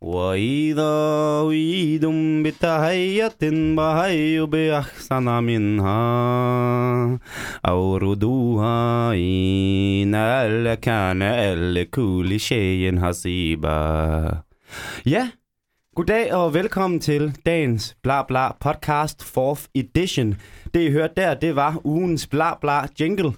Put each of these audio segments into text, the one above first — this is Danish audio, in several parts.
وإذا أعيدم بتحية بحي بأحسن منها أو ردوها إن ألا كان لكل شيء حسيبا Ja, goddag og velkommen til dagens Bla Bla podcast 4th edition. Det I hørte der, det var ugens Bla Bla jingle.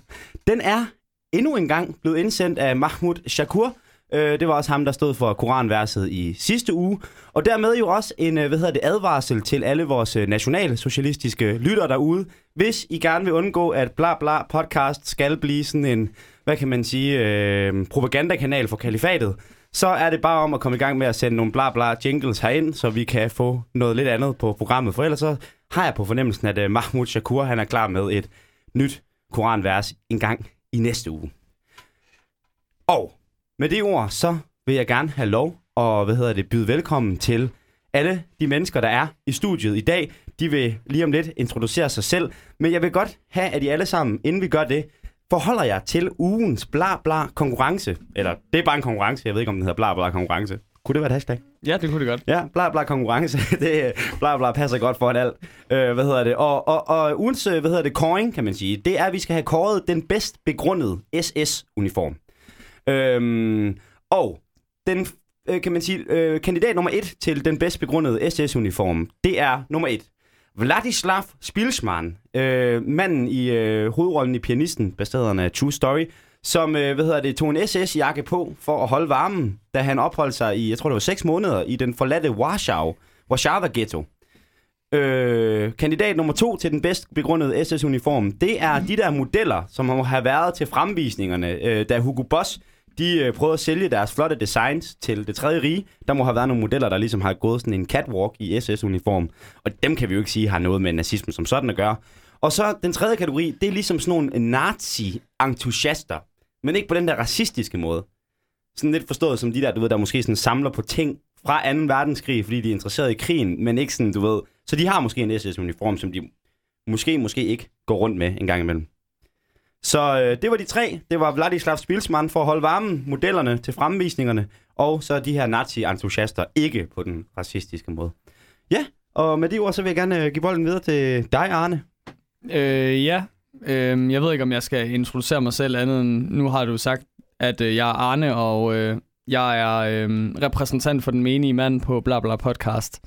Den er endnu en gang blevet indsendt af Mahmoud Shakur. Øh, det var også ham, der stod for Koranverset i sidste uge. Og dermed jo også en øh, hvad hedder det, advarsel til alle vores øh, nationalsocialistiske lyttere derude. Hvis I gerne vil undgå, at Bla Bla podcast skal blive sådan en, hvad kan man sige, øh, propagandakanal for kalifatet, så er det bare om at komme i gang med at sende nogle bla bla jingles herind, så vi kan få noget lidt andet på programmet. For ellers så har jeg på fornemmelsen, at øh, Mahmoud Shakur han er klar med et nyt koranvers en gang i næste uge. Og med det ord, så vil jeg gerne have lov og hvad hedder det, byde velkommen til alle de mennesker, der er i studiet i dag. De vil lige om lidt introducere sig selv, men jeg vil godt have, at I alle sammen, inden vi gør det, forholder jer til ugens bla bla konkurrence. Eller det er bare en konkurrence, jeg ved ikke, om den hedder bla bla konkurrence. Kunne det være et hashtag? Ja, det kunne det godt. Ja, bla bla konkurrence. det bla bla passer godt for alt. Øh, hvad hedder det? Og, og, og ugens, hvad hedder det, coin, kan man sige, det er, at vi skal have kåret den bedst begrundede SS-uniform. Øhm, og den, øh, kan man sige, øh, kandidat nummer et til den bedst begrundede SS-uniform, det er nummer et. Vladislav Spilsman, øh, manden i øh, hovedrollen i pianisten, baseret af True Story, som øh, hvad hedder det, tog en SS-jakke på for at holde varmen, da han opholdt sig i, jeg tror det var 6 måneder, i den forladte Warschau, Warszawa Ghetto. Øh, kandidat nummer to til den bedst begrundede SS-uniform, det er de der modeller, som har været til fremvisningerne, øh, da Hugo Boss de øh, prøvede at sælge deres flotte designs til det tredje rige. Der må have været nogle modeller, der ligesom har gået sådan en catwalk i SS-uniform. Og dem kan vi jo ikke sige har noget med nazisme som sådan at gøre. Og så den tredje kategori, det er ligesom sådan nogle nazi-entusiaster. Men ikke på den der racistiske måde. Sådan lidt forstået som de der, du ved, der måske sådan samler på ting fra 2. verdenskrig, fordi de er interesseret i krigen, men ikke sådan, du ved. Så de har måske en SS-uniform, som de måske, måske ikke går rundt med en gang imellem. Så øh, det var de tre. Det var Vladislav Spilsman for at holde varmen, modellerne til fremvisningerne, og så de her nazi-entusiaster ikke på den racistiske måde. Ja, og med de ord, så vil jeg gerne øh, give bolden videre til dig, Arne. Øh, ja, øh, jeg ved ikke, om jeg skal introducere mig selv andet end, nu har du sagt, at øh, jeg er Arne, og øh, jeg er øh, repræsentant for den menige mand på Blabla Podcast.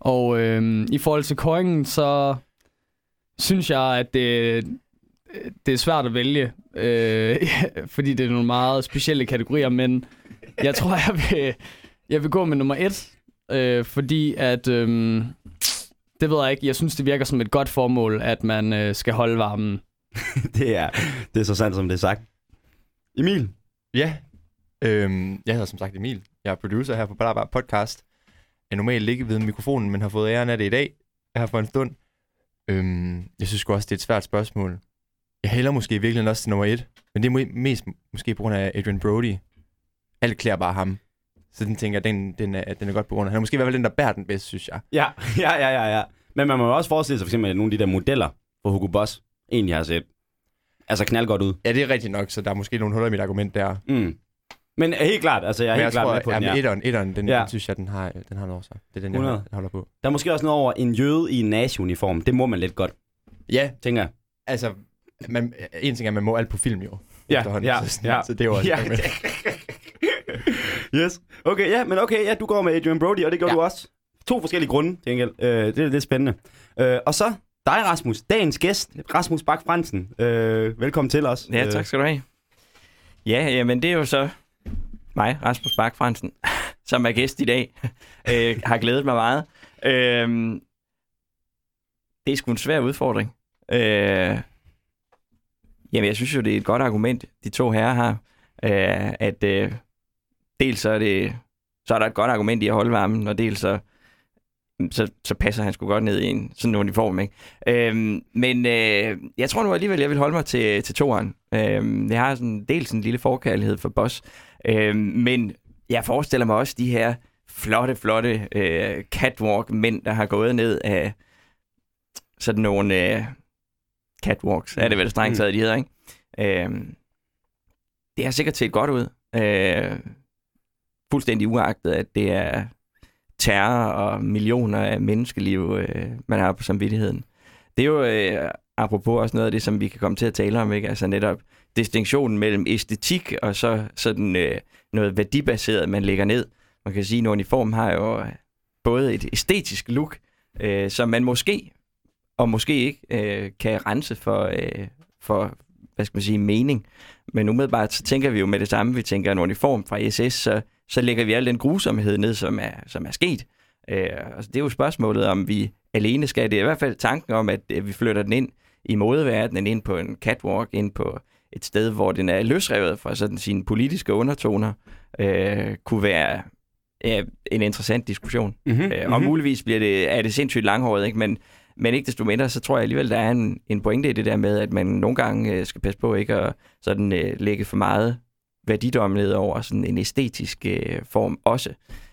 Og øh, i forhold til køringen, så synes jeg, at det, det er svært at vælge, øh, fordi det er nogle meget specielle kategorier, men jeg tror, jeg vil, jeg vil gå med nummer et, øh, fordi at, øh, det ved jeg ikke, jeg synes, det virker som et godt formål, at man øh, skal holde varmen. det, er, det er så sandt, som det er sagt. Emil? Ja, øhm, jeg hedder som sagt Emil. Jeg er producer her på Blabla Podcast. Jeg er normalt ikke ved mikrofonen, men har fået æren af det i dag, her for en stund. Øhm, jeg synes også, det er et svært spørgsmål. Jeg hælder måske virkelig også til nummer et, men det er mest måske på grund af Adrian Brody. Alt klæder bare ham. Så den tænker jeg, den, den, er, den er godt på grund af. Han er måske i hvert fald den, der bærer den bedst, synes jeg. Ja, ja, ja, ja, ja. Men man må jo også forestille sig for eksempel, at nogle af de der modeller for Hugo Boss egentlig har set altså knald godt ud. Ja, det er rigtigt nok, så der er måske nogle huller i mit argument der. Mm. Men helt klart, altså jeg er Men helt jeg klart tror, med på ja, den, ja. etteren, etteren, den, Ja. den, synes jeg, den har, den har noget sig. Det er den, jeg 100. holder- holder på. Der er måske også noget over en jøde i en nazi-uniform. Det må man lidt godt, Ja, tænker jeg. altså, man, en ting er, at man må alt på film jo. Ja, ja, så, ja. så det er jo også Ja, med. yes. Okay, ja, men okay, ja, du går med Adrian Brody, og det gør ja. Ja. du også. To forskellige grunde, til gengæld. Øh, det er lidt spændende. Øh, og så dig, Rasmus, dagens gæst, Rasmus Bak Fransen. Øh, velkommen til os. Ja, tak skal du have. Ja, jamen det er jo så mig, Rasmus Bak Fransen, som er gæst i dag. øh, har glædet mig meget. Øh, det er sgu en svær udfordring. Øh, jamen, jeg synes jo, det er et godt argument, de to herrer har. Øh, at øh, dels så er, det, så er der et godt argument i at holde varmen, og dels så, så, så passer han sgu godt ned i en sådan en uniform. Ikke? Øhm, men øh, jeg tror nu alligevel, jeg vil holde mig til, til toeren. Øhm, jeg har sådan, dels en lille forkærlighed for Boss, øhm, men jeg forestiller mig også de her flotte, flotte øh, catwalk-mænd, der har gået ned af sådan nogle øh, catwalks, er det vel strengt taget, de hedder, ikke? Øhm, det har sikkert set godt ud. Øh, fuldstændig uagtet, at det er terror og millioner af menneskeliv, øh, man har på samvittigheden. Det er jo øh, apropos også noget af det, som vi kan komme til at tale om, ikke? Altså netop distinktionen mellem æstetik og så sådan øh, noget værdibaseret, man lægger ned. Man kan sige, at en uniform har jo øh, både et æstetisk look, øh, som man måske og måske ikke øh, kan rense for, øh, for, hvad skal man sige, mening. Men umiddelbart så tænker vi jo med det samme. Vi tænker en uniform fra SS, så, så lægger vi al den grusomhed ned, som er, som er sket. Øh, altså det er jo spørgsmålet, om vi alene skal. Det er i hvert fald tanken om, at øh, vi flytter den ind i modeverdenen, ind på en catwalk, ind på et sted, hvor den er løsrevet fra sådan sine politiske undertoner, øh, kunne være ja, en interessant diskussion. Mm-hmm. Øh, og muligvis bliver det, er det sindssygt langhåret, ikke? Men, men ikke desto mindre, så tror jeg alligevel, der er en, en pointe i det der med, at man nogle gange øh, skal passe på ikke at sådan, øh, lægge for meget værdidom ned over sådan en æstetisk øh, form også.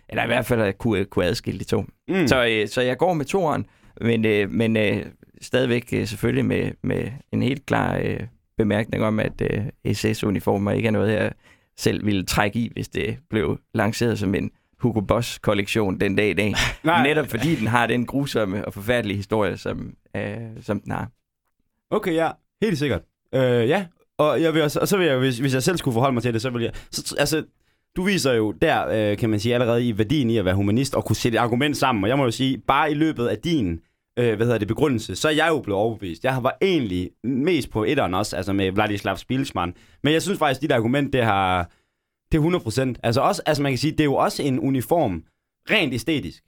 Eller i hvert fald at kunne, kunne adskille de to. Mm. Så, øh, så jeg går med toeren, men, øh, men øh, stadigvæk øh, selvfølgelig med, med en helt klar øh, bemærkning om, at øh, SS-uniformer ikke er noget, jeg selv ville trække i, hvis det blev lanceret som en Hugo Boss-kollektion den dag i dag. Nej. Netop fordi den har den grusomme og forfærdelige historie, som, øh, som den har. Okay, ja. Helt sikkert. Øh, ja. Og, jeg vil også, og så vil jeg, hvis, hvis jeg selv skulle forholde mig til det, så vil jeg... Så, altså, du viser jo der, øh, kan man sige, allerede i værdien i at være humanist og kunne sætte et argument sammen. Og jeg må jo sige, bare i løbet af din øh, hvad hedder det, begrundelse, så er jeg jo blevet overbevist. Jeg var egentlig mest på etteren også, altså med Vladislav Spilsman. Men jeg synes faktisk, at dit argument, det har... Det er 100%. Altså, også, altså man kan sige, det er jo også en uniform, rent æstetisk.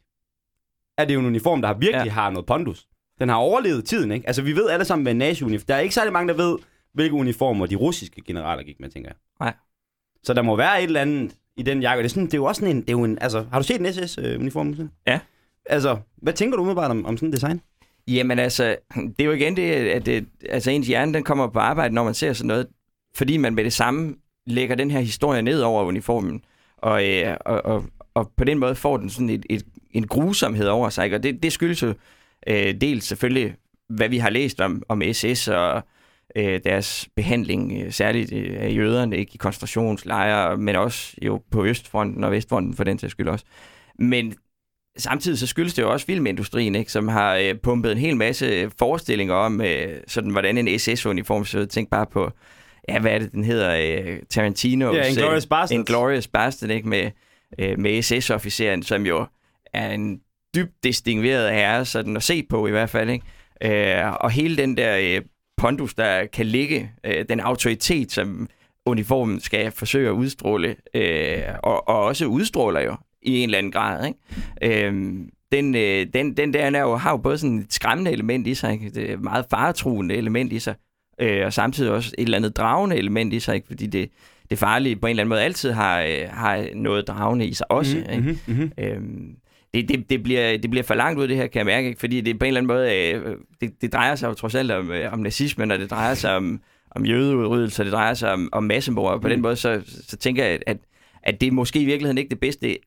Er det jo en uniform, der har virkelig ja. har noget pondus. Den har overlevet tiden, ikke? Altså, vi ved alle sammen, hvad nazi-uniform... Der er ikke særlig mange, der ved, hvilke uniformer de russiske generaler gik med, tænker jeg. Nej. Så der må være et eller andet i den jakke. Det er, sådan, det er jo også sådan en... Det er jo en altså, har du set en SS-uniform? Ja. Altså, hvad tænker du umiddelbart om, om sådan en design? Jamen altså, det er jo igen det, at det, altså ens hjerne den kommer på arbejde, når man ser sådan noget, fordi man med det samme lægger den her historie ned over uniformen, og, øh, og, og, og på den måde får den sådan et, et, en grusomhed over sig, ikke? og det, det skyldes jo øh, dels selvfølgelig, hvad vi har læst om, om SS og øh, deres behandling, øh, særligt øh, af jøderne, ikke i koncentrationslejre, men også jo på Østfronten og Vestfronten for den sags skyld også. Men samtidig så skyldes det jo også filmindustrien, ikke, som har øh, pumpet en hel masse forestillinger om, øh, sådan, hvordan en SS-uniform så Tænk bare på, ja, hvad er det, den hedder? Øh, Tarantino. Ja, Inglourious Basterds. Inglourious Bastard, ikke, med, øh, med SS-officeren, som jo er en dybt distingueret herre, sådan at se på i hvert fald, ikke? Øh, og hele den der øh, pondus, der kan ligge, øh, den autoritet, som uniformen skal forsøge at udstråle, øh, og, og også udstråler jo i en eller anden grad. Ikke? Øhm, den, øh, den, den der er jo, har jo både sådan et skræmmende element i sig, ikke? et meget faretruende element i sig, øh, og samtidig også et eller andet dragende element i sig, ikke? fordi det, det farlige på en eller anden måde altid har, øh, har noget dragende i sig også. Mhm, Ikke? mhm, mhm. Øhm, det, det, det, bliver, det bliver for langt ud, det her, kan jeg mærke, ikke? fordi det på en eller anden måde, øh, det, det drejer sig jo trods alt om, øh, om nazismen, og det drejer sig om, om jødeudrydelser, det drejer sig om, om massemord, og på mm. den måde, så, så tænker jeg, at, at det er måske i virkeligheden ikke det bedste,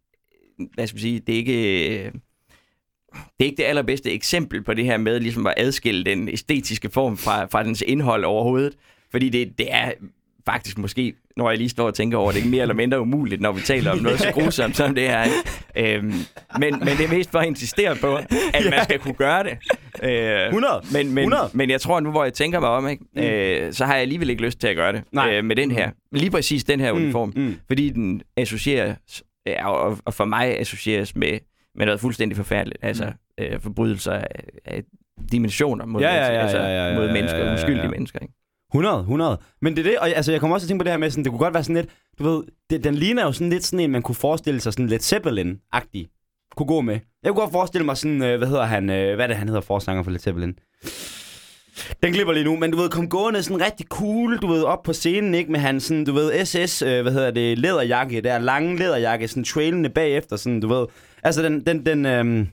hvad skal man sige, det er ikke... øh, Det er ikke det allerbedste eksempel på det her med ligesom at adskille den æstetiske form fra, fra dens indhold overhovedet. Fordi det, det er faktisk måske, når jeg lige står og tænker over det, ikke mere eller mindre umuligt, når vi taler om noget så grusomt som det her. Øhm, men, men det er mest for at insistere på, at man skal kunne gøre det. Øh, 100. Men, men, 100. men jeg tror nu, hvor jeg tænker mig om, ikke, øh, så har jeg alligevel ikke lyst til at gøre det Nej. øh, med den her. Lige præcis den her uniform. mm. Fordi den associeres, ja, og, og for mig associeres med, med noget fuldstændig forfærdeligt. Altså øh, forbrydelser af, af dimensioner mod, Ja, ja, ja, altså, ja, ja, ja, mod mennesker, ja, ja, ja. uskyldige mennesker. Ikke? 100, 100. Men det er det, og altså, jeg kommer også til at tænke på det her med, sådan, det kunne godt være sådan lidt, du ved, det, den ligner jo sådan lidt sådan en, man kunne forestille sig sådan lidt Zeppelin-agtig, kunne gå med. Jeg kunne godt forestille mig sådan, øh, hvad hedder han, øh, hvad er det, han hedder, forsanger for Led Zeppelin? Den glipper lige nu, men du ved, kom gående sådan rigtig cool, du ved, op på scenen, ikke, med han sådan, du ved, SS, øh, hvad hedder det, læderjakke, der lange læderjakke, sådan trailende bagefter, sådan, du ved. Altså, den, den, den, øh,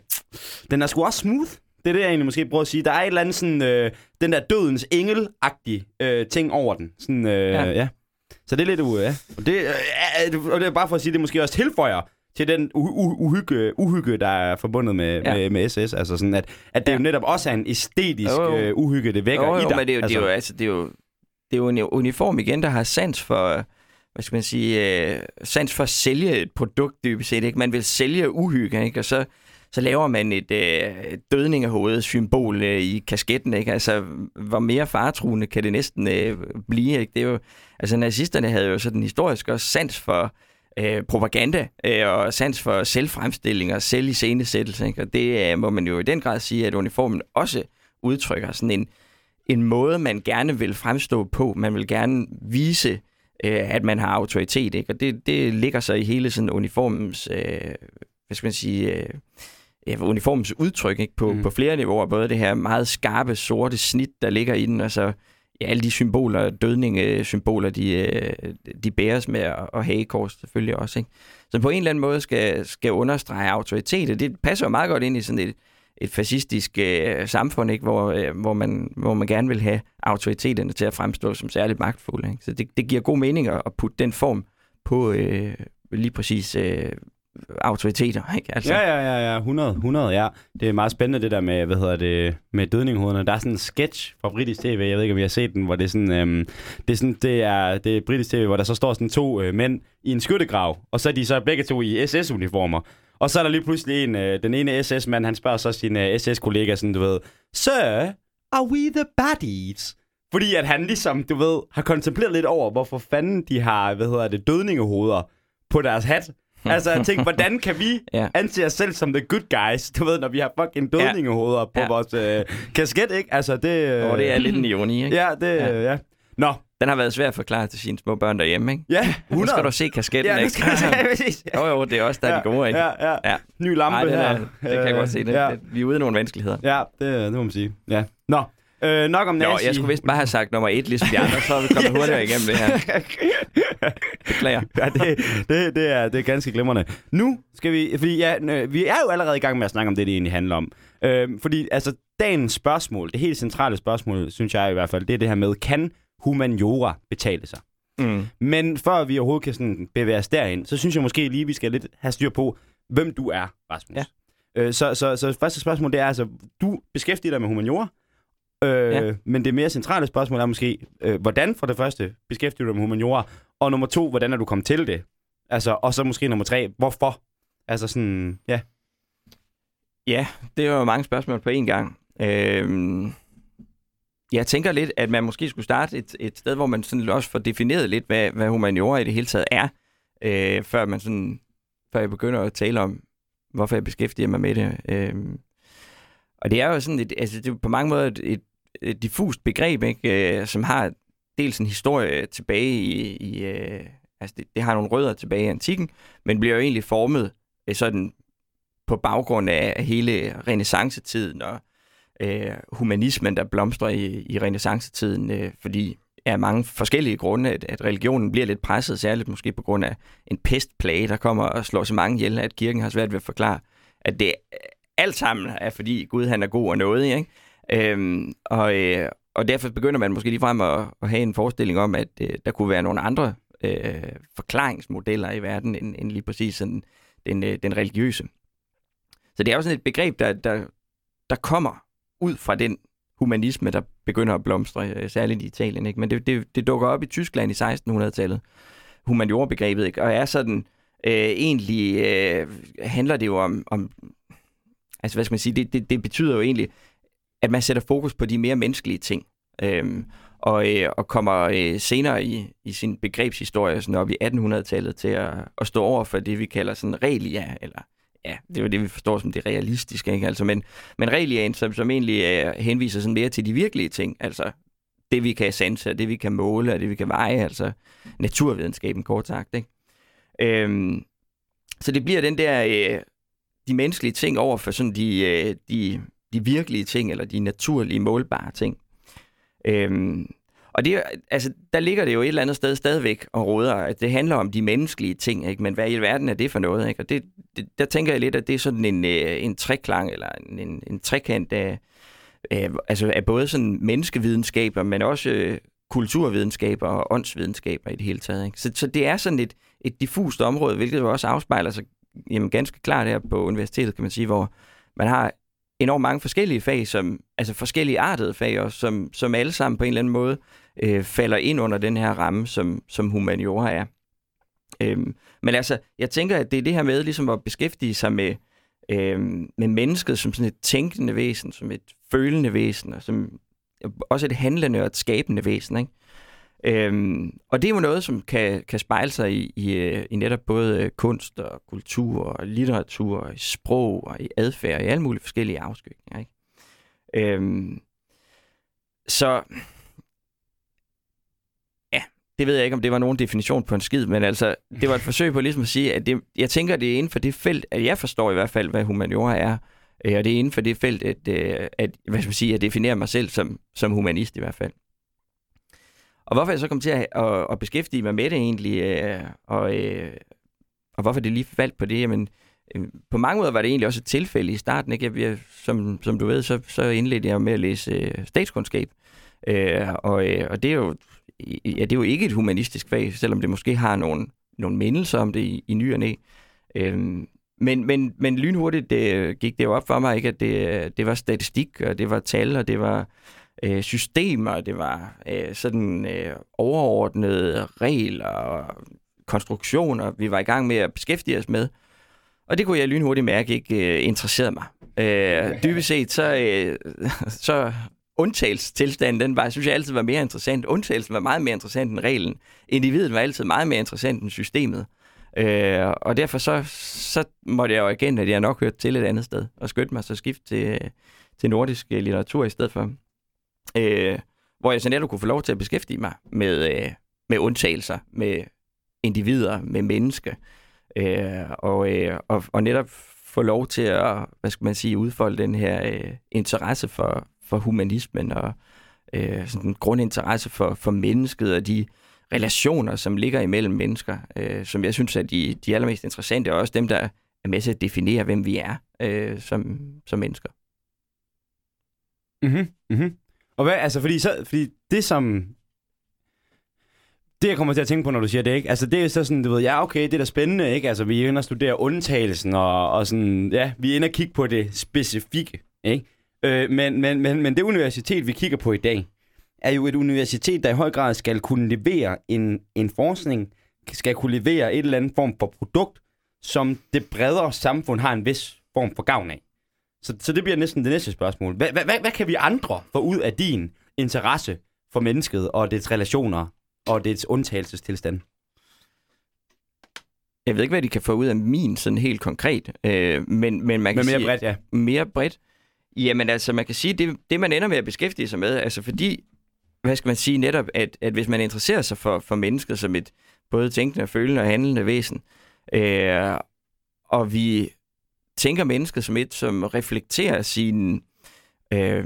den er sgu også smooth. Det er det, jeg egentlig måske prøver at sige. Der er et eller andet sådan, øh, den der dødens engel-agtige øh, ting over den. Sådan, øh, ja. Ja. ja. Så det er lidt, uh, ja. Og det, øh, og det er bare for at sige, det måske også tilføjer til den uhygge, uhygge, der er forbundet med, ja. Med, med SS. Altså sådan, at, at det ja. jo netop også er en æstetisk Jo, jo. øh, uhygge, det vækker Jo, i dig. men det er jo, altså. det er jo, altså, det er jo, det er jo en uniform igen, der har sans for, hvad hvad skal man sige, øh, sans for at sælge et produkt dybest set. Ikke? Man vil sælge uhygge, ikke? og så, så laver man et øh, dødning af hovedet symbol øh, i kasketten. Ikke? Altså, hvor mere faretruende kan det næsten øh, blive? Ikke? Det er jo, altså, nazisterne havde jo sådan historisk også sans for øh, propaganda øh, og sans for selvfremstilling og selviscenesættelse. Ikke? Og det øh, må man jo i den grad sige, at uniformen også udtrykker sådan en, en måde, man gerne vil fremstå på. Man vil gerne vise, øh, at man har autoritet. Ikke? Og det, det ligger så i hele sådan uniformens, øh, hvad skal man sige, øh, ja, uniformens udtryk ikke? På, mm. på flere niveauer. Både det her meget skarpe, sorte snit, der ligger i den, og så ja, alle de symboler, dødningssymboler, de, øh, de bæres med, og hagekors selvfølgelig også. Ikke? Så på en eller anden måde skal, skal understrege autoritet, det passer jo meget godt ind i sådan et, et fascistisk øh, samfund, ikke? Hvor, øh, hvor, man, hvor man gerne vil have autoriteterne til at fremstå som særligt magtfulde. Ikke? Så det, det giver god mening at, at putte den form på øh, lige præcis øh, autoriteter. Ikke? Altså. Ja, ja, ja, ja, 100, 100, ja. Det er meget spændende det der med, hvad hedder det, med dødninghovederne. Der er sådan en sketch fra britisk tv, jeg ved ikke, om I har set den, hvor det er sådan, øhm, det er sådan, det er, det er britisk tv, hvor der så står sådan to øh, mænd i en skyttegrav, og så er de så begge to i SS-uniformer. Og så er der lige pludselig en, øh, den ene SS-mand, han spørger så sin øh, SS-kollega sådan, du ved, Sir, are we the baddies? Fordi at han ligesom, du ved, har kontempleret lidt over, hvorfor fanden de har, hvad hedder det, dødningehoveder på deres hat altså, jeg tænkte, hvordan kan vi ja. anse os selv som the good guys, du ved, når vi har fucking dødningehoveder ja. på ja. vores øh, kasket, ikke? Altså, det... Øh... Oh, det er lidt en ironi, ikke? Ja, det... Ja. Øh, ja. Nå, den har været svær at forklare til sine små børn derhjemme, ikke? Ja, 100. Nu skal du se kasketten, ja, ikke? Præcis. Jo, jo, det er også der ja, de gode, ikke? Ja, ja. ja. Ny lampe Ej, det her. Er, det kan jeg godt se. Det, ja. det, vi er ude i nogle vanskeligheder. Ja, det, det må man sige. Ja. Nå, Øh, nok om nazi. Jo, jeg skulle vist bare have sagt nummer et, ligesom de andre, så er vi kommet yes. hurtigere igennem det her. Beklager. Ja, det, det, det, er, det er ganske glimrende. Nu skal vi, fordi ja, vi er jo allerede i gang med at snakke om det, det egentlig handler om. Øh, fordi altså, dagens spørgsmål, det helt centrale spørgsmål, synes jeg i hvert fald, det er det her med, kan humaniora betale sig? Mm. Men før vi overhovedet kan sådan bevæge os derind, så synes jeg måske lige, vi skal lidt have styr på, hvem du er, Rasmus. Ja. Øh, så, så, så første spørgsmål, det er altså, du beskæftiger dig med humaniora, øh, ja. men det mere centrale spørgsmål er måske, øh, hvordan for det første beskæftiger du dig med humaniora, og nummer to, hvordan er du kommet til det? Altså, og så måske nummer tre, hvorfor? Altså sådan, ja. Ja, det er jo mange spørgsmål på én gang. Øh, jeg tænker lidt, at man måske skulle starte et, et sted, hvor man sådan også får defineret lidt, hvad, hvad humaniora i det hele taget er, øh, før man sådan, før jeg begynder at tale om, hvorfor jeg beskæftiger mig med det. Øh, og det er jo sådan et, altså det er på mange måder et, et, et diffust begreb, ikke, øh, som har dels en historie tilbage i, i øh, altså det, det har nogle rødder tilbage i antikken, men bliver jo egentlig formet øh, sådan på baggrund af hele renaissancetiden og øh, humanismen, der blomstrer i, i renaissancetiden, øh, fordi af mange forskellige grunde, at, at religionen bliver lidt presset, særligt måske på grund af en pestplage, der kommer og slår så mange ihjel, at kirken har svært ved at forklare, at det alt sammen er, fordi Gud han er god og noget, ikke? Øhm, og, øh, og derfor begynder man måske ligefrem at, at have en forestilling om, at øh, der kunne være nogle andre øh, forklaringsmodeller i verden, end, end lige præcis sådan den, øh, den religiøse. Så det er jo sådan et begreb, der, der, der kommer ud fra den humanisme, der begynder at blomstre, øh, særligt i Italien. Ikke? Men det, det, det dukker op i Tyskland i 1600-tallet, humaniora-begrebet, ikke? og er sådan, øh, egentlig øh, handler det jo om, om, altså hvad skal man sige, det, det, det betyder jo egentlig, at man sætter fokus på de mere menneskelige ting. Øhm, og, øh, og kommer øh, senere i, i sin begrebshistorie sådan op i 1800-tallet til at, at stå over for det, vi kalder sådan relia, eller ja, det er jo det, vi forstår som det realistiske, ikke? Altså, men, men religion, som, som egentlig øh, henviser sådan mere til de virkelige ting, altså det, vi kan sanse, det, vi kan måle, og det, vi kan veje, altså naturvidenskaben, kort sagt, ikke? Øhm, så det bliver den der, øh, de menneskelige ting over for sådan de, øh, de, de virkelige ting, eller de naturlige, målbare ting. Øhm, og det, altså, der ligger det jo et eller andet sted stadigvæk og råder, at det handler om de menneskelige ting, ikke? men hvad i verden er det for noget? Ikke? Og det, det, der tænker jeg lidt, at det er sådan en, øh, en treklang, eller en, en, en trekant af, af, altså af både sådan menneskevidenskaber, men også øh, kulturvidenskaber og åndsvidenskaber i det hele taget. Ikke? Så, så det er sådan et, et diffust område, hvilket jo også afspejler sig jamen, ganske klart her på universitetet, kan man sige, hvor man har enormt mange forskellige fag, som, altså forskellige artede fag også, som, som alle sammen på en eller anden måde øh, falder ind under den her ramme, som, som humaniora er. Øhm, men altså, jeg tænker, at det er det her med ligesom at beskæftige sig med, øhm, med mennesket som sådan et tænkende væsen, som et følende væsen, og som også et handlende og et skabende væsen. Ikke? Øhm, og det er jo noget, som kan, kan spejle sig i, i, øh, i netop både øh, kunst og kultur og litteratur, og i sprog og i adfærd, og i alle mulige forskellige afskygninger. Ikke? Øhm, så ja, det ved jeg ikke, om det var nogen definition på en skid, men altså, det var et forsøg på ligesom at sige, at det, jeg tænker, det er inden for det felt, at jeg forstår i hvert fald, hvad humaniora er, øh, og det er inden for det felt, at, at, hvad skal man sige, at definere mig selv som, som humanist i hvert fald. Og hvorfor jeg så kom til at, at, at beskæftige mig med det egentlig, øh, og, øh, og hvorfor det lige faldt på det, jamen, øh, på mange måder var det egentlig også et tilfælde i starten. Ikke? Jeg, som, som du ved, så, så indledte jeg med at læse øh, statskundskab. Øh, og, øh, og det er jo ja, det er jo ikke et humanistisk fag, selvom det måske har nogle, nogle mindelser om det i, i ny og næ. Øh, men, men, men lynhurtigt det, gik det jo op for mig, ikke, at det, det var statistik, og det var tal, og det var øh, systemer, det var øh, sådan øh, overordnede regler og konstruktioner, vi var i gang med at beskæftige os med. Og det kunne jeg lynhurtigt mærke ikke øh, interesserede mig. Øh, dybest set, så, øh, så undtagelsestilstanden, den var, synes jeg altid var mere interessant. Undtagelsen var meget mere interessant end reglen. Individet var altid meget mere interessant end systemet. Øh, og derfor så, så måtte jeg jo erkende, at jeg nok hørte til et andet sted, og skyndte mig så skift til, til nordisk litteratur i stedet for øh, hvor jeg så netop kunne få lov til at beskæftige mig med, øh, med undtagelser, med individer, med mennesker, øh, og, øh, og, og netop få lov til at, hvad skal man sige, udfolde den her øh, interesse for, for humanismen og øh, sådan en grundinteresse for, for mennesket og de relationer, som ligger imellem mennesker, øh, som jeg synes er de, de allermest interessante, og også dem, der er med til at definere, hvem vi er øh, som, som mennesker. Mm-hmm. Mm-hmm. Og hvad, altså, fordi, så, fordi det som... Det, jeg kommer til at tænke på, når du siger det, ikke? Altså, det er så sådan, du ved, ja, okay, det er da spændende, ikke? Altså, vi er inde og studere undtagelsen, og, og sådan, ja, vi er inde og kigge på det specifikke, ikke? Øh, men, men, men, men det universitet, vi kigger på i dag, er jo et universitet, der i høj grad skal kunne levere en, en forskning, skal kunne levere et eller andet form for produkt, som det bredere samfund har en vis form for gavn af. Så, så det bliver næsten det næste spørgsmål. Hvad, hvad, hvad, kan vi andre få ud af din interesse for mennesket og dets relationer og dets undtagelsestilstand? Jeg ved ikke, hvad de kan få ud af min sådan helt konkret, øh, men, men man kan Men mere sige... bredt, ja. Mere bredt? Jamen altså, man kan sige, det, det man ender med at beskæftige sig med, altså fordi, hvad skal man sige netop, at, at hvis man interesserer sig for, for mennesket som et både tænkende, følende og handlende væsen, øh, og vi tænker mennesket som et, som reflekterer sine, øh,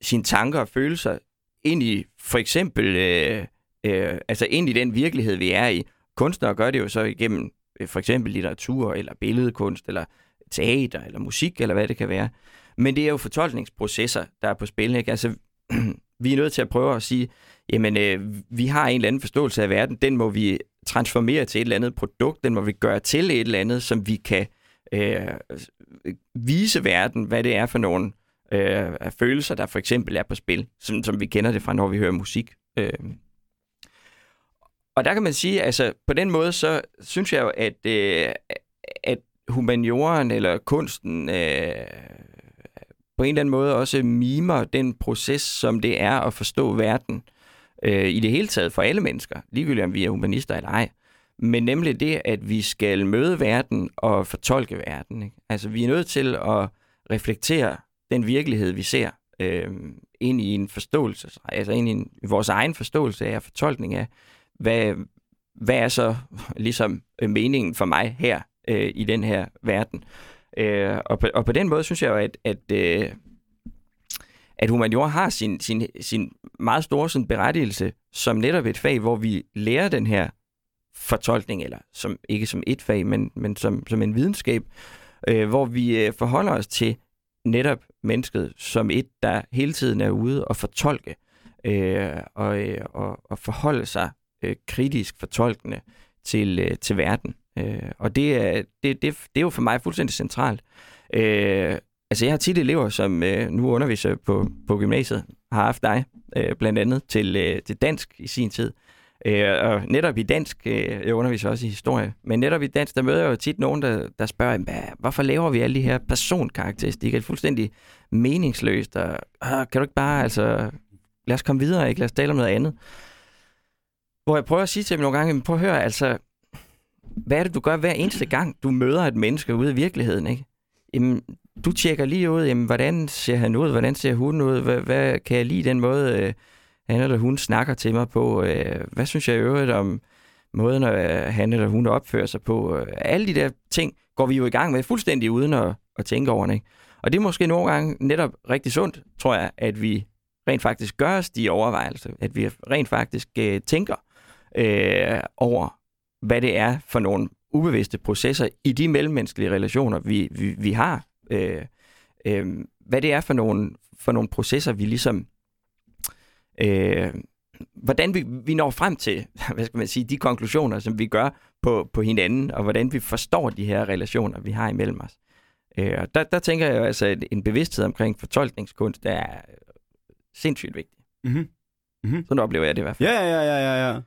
sine tanker og følelser ind i for eksempel øh, øh, altså ind i den virkelighed, vi er i. Kunstnere gør det jo så igennem øh, for eksempel litteratur, eller billedkunst, eller teater, eller musik, eller hvad det kan være. Men det er jo fortolkningsprocesser, der er på spil. Ikke? Altså, vi er nødt til at prøve at sige, jamen, øh, vi har en eller anden forståelse af verden, den må vi transformere til et eller andet produkt, den må vi gøre til et eller andet, som vi kan øh, øh, vise verden, hvad det er for nogle øh, følelser, der for eksempel er på spil, som, som vi kender det fra, når vi hører musik. Øh. Og der kan man sige, altså på den måde, så synes jeg jo, at, øh, at humanioren eller kunsten øh, på en eller anden måde også mimer den proces, som det er at forstå verden øh, i det hele taget for alle mennesker, ligegyldigt om vi er humanister eller ej men nemlig det, at vi skal møde verden og fortolke verden. Ikke? Altså, vi er nødt til at reflektere den virkelighed, vi ser, øh, ind i en forståelse, altså ind i, en, i vores egen forståelse af fortolkning af, hvad, hvad er så ligesom øh, meningen for mig her øh, i den her verden. Øh, og, på, og på den måde synes jeg jo, at, at, øh, at humaniora har sin, sin, sin meget store sådan, berettigelse som netop et fag, hvor vi lærer den her fortolkning, eller som ikke som et fag, men, men som, som en videnskab, øh, hvor vi øh, forholder os til netop mennesket som et, der hele tiden er ude og fortolke øh, og, øh, og, og forholde sig øh, kritisk fortolkende til, øh, til verden. Øh, og det er, det, det, det er jo for mig fuldstændig centralt. Øh, altså jeg har tit elever, som øh, nu underviser på, på gymnasiet, har haft dig øh, blandt andet til, øh, til dansk i sin tid, Øh, Øh, og netop i dansk, øh, jeg underviser også i historie, men netop i dansk, der møder jeg jo tit nogen, der, der spørger, hvad, hvorfor laver vi alle de her personkarakteristikker? Det er fuldstændig meningsløst, og øh, kan du ikke bare, altså, lad os komme videre, ikke? lad os tale om noget andet. Hvor jeg prøver at sige til dem nogle gange, prøv at høre, altså, hvad er det, du gør hver eneste gang, du møder et menneske ude i virkeligheden, ikke? Jamen, du tjekker lige ud, jamen, hvordan ser han ud, hvordan ser hun ud, hvad, hvad kan jeg lide den måde, øh, han eller hun snakker til mig på, øh, hvad synes jeg i øvrigt om måden, at han eller hun opfører sig på. Øh, alle de der ting går vi jo i gang med fuldstændig uden at, at tænke over det. Ikke? Og det er måske nogle gange netop rigtig sundt, tror jeg, at vi rent faktisk gør os de overvejelser, at vi rent faktisk øh, tænker øh, over, hvad det er for nogle ubevidste processer i de mellemmenneskelige relationer, vi, vi, vi har. Øh, øh, hvad det er for nogle, for nogle processer, vi ligesom... Øh, hvordan vi, vi når frem til, hvad skal man sige, de konklusioner, som vi gør på, på hinanden, og hvordan vi forstår de her relationer, vi har imellem os. Øh, og der, der tænker jeg jo altså, at en bevidsthed omkring fortolkningskunst, der er sindssygt vigtig. Mm-hmm. Mm-hmm. Sådan oplever jeg det i hvert fald. Ja, ja, ja, ja, ja.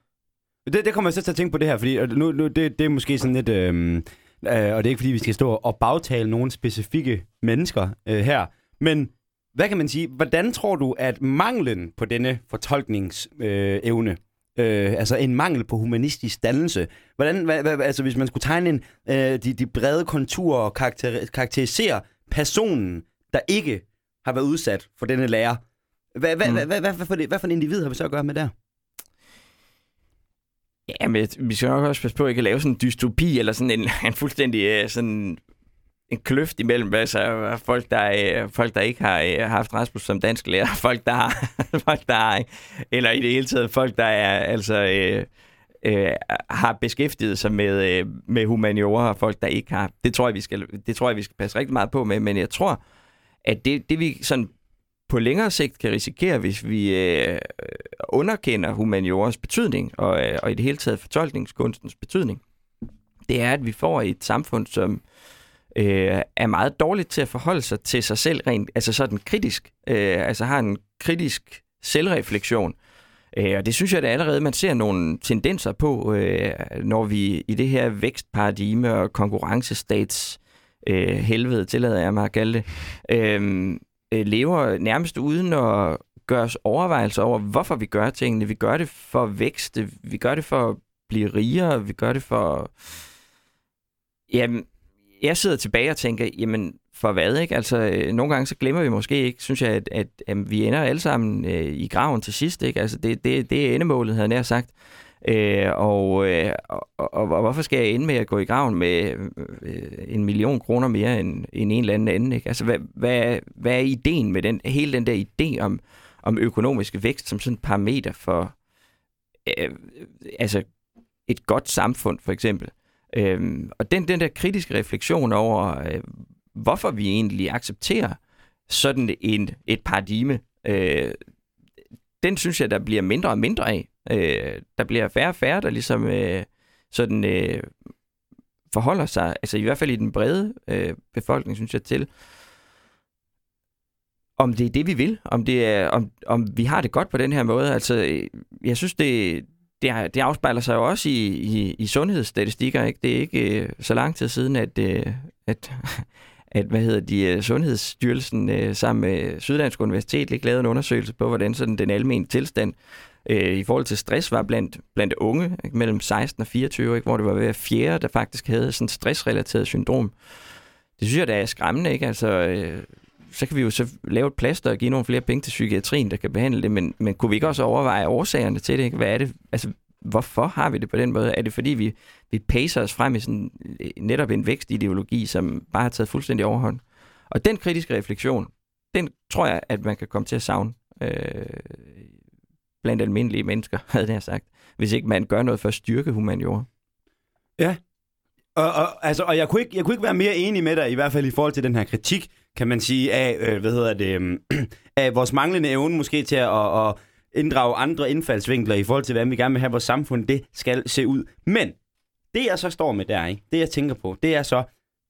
Det, det kommer jeg så til at tænke på det her, fordi nu, nu det, det er måske sådan lidt... Øh, øh, og det er ikke fordi, vi skal stå og bagtale nogle specifikke mennesker øh, her, men hvad kan man sige? Hvordan tror du, at manglen på denne fortolkningsevne, øh, øh, altså en mangel på humanistisk dannelse, hvordan, hvad, hvad, altså hvis man skulle tegne en, øh, de, de brede konturer og karakter, karakterisere personen, der ikke har været udsat for denne lære, hvad, hvad, Mm. hvad, hvad, hvad, hvad, for, det, hvad for en individ har vi så at gøre med der? Ja, men vi skal nok også passe på at ikke at lave sådan en dystopi, eller sådan en, en fuldstændig øh, sådan en kløft imellem altså, folk, der, øh, folk, der ikke har øh, haft Rasmus som dansk lærer, folk, der har, folk, der har, eller i det hele taget folk, der er, altså, øh, øh, har beskæftiget sig med, øh, med humaniora, og folk, der ikke har. Det tror jeg, vi skal, det tror jeg, vi skal passe rigtig meget på med, men jeg tror, at det, det vi sådan på længere sigt kan risikere, hvis vi øh, underkender humanioras betydning, og, øh, og i det hele taget fortolkningskunstens betydning, det er, at vi får et samfund, som øh, Øh, er meget dårligt til at forholde sig til sig selv rent, altså sådan kritisk, øh, altså har en kritisk selvreflektion. Øh, og det synes jeg at allerede, man ser nogle tendenser på, øh, når vi i det her vækstparadigme og konkurrencestats øh, helvede, tillader jeg mig at kalde det, øh, øh, lever nærmest uden at gøre os overvejelser over, hvorfor vi gør tingene. Vi gør det for at vækste, vi gør det for at blive rigere, vi gør det for... Jamen, jeg sidder tilbage og tænker, jamen, for hvad, ikke? Altså, øh, nogle gange så glemmer vi måske ikke, synes jeg, at, at, at vi ender alle sammen øh, i graven til sidst, ikke? Altså, det, det, det er endemålet, havde jeg nær sagt. Øh, og, øh, og, og, og hvorfor skal jeg ende med at gå i graven med øh, en million kroner mere end, end en eller anden anden? Ikke? Altså, hvad, hvad, hvad er ideen med den, hele den der idé om, om økonomisk vækst som sådan et parameter for øh, altså et godt samfund, for eksempel? Øh, og den, den der kritiske refleksion over, øh, hvorfor vi egentlig accepterer sådan en, et paradigme, øh, den synes jeg, der bliver mindre og mindre af. Øh, der bliver færre og færre, der ligesom øh, sådan øh, forholder sig, altså i hvert fald i den brede øh, befolkning, synes jeg, til, om det er det, vi vil, om, det er, om, om vi har det godt på den her måde. Altså, øh, jeg synes, det, det, er- det afspejler sig jo også i, i, i sundhedsstatistikker. Ikke? Det er ikke øh, så lang tid siden, at, øh, at, at hvad hedder de, øh, Sundhedsstyrelsen øh, sammen med Syddansk Universitet ikke lavede en undersøgelse på, hvordan sådan den almindelige tilstand øh, i forhold til stress var blandt, blandt unge ikke? mellem 16 og 24, ikke? hvor det var hver fjerde, der faktisk havde sådan stressrelateret syndrom. Det synes jeg, der er skræmmende. Ikke? Altså, øh, så kan vi jo så lave et plaster og give nogle flere penge til psykiatrien, der kan behandle det, men, men kunne vi ikke også overveje årsagerne til det? Ikke? Hvad er det? Altså, hvorfor har vi det på den måde? Er det fordi, vi, vi pacer os frem i sådan, øh, netop en vækstideologi, som bare har taget fuldstændig overhånd? Og den kritiske refleksion, den tror jeg, at man kan komme til at savne øh, blandt almindelige mennesker, havde jeg sagt, hvis ikke man gør noget for at styrke humaniora. Og, og, altså, og jeg, kunne ikke, jeg kunne ikke være mere enig med dig, i hvert fald i forhold til den her kritik, kan man sige, af, øh, hvad hedder det, øh, af vores manglende evne måske til at, at, at inddrage andre indfaldsvinkler i forhold til, hvordan vi gerne vil have vores samfund, det skal se ud. Men det jeg så står med der, ikke? det jeg tænker på, det er så,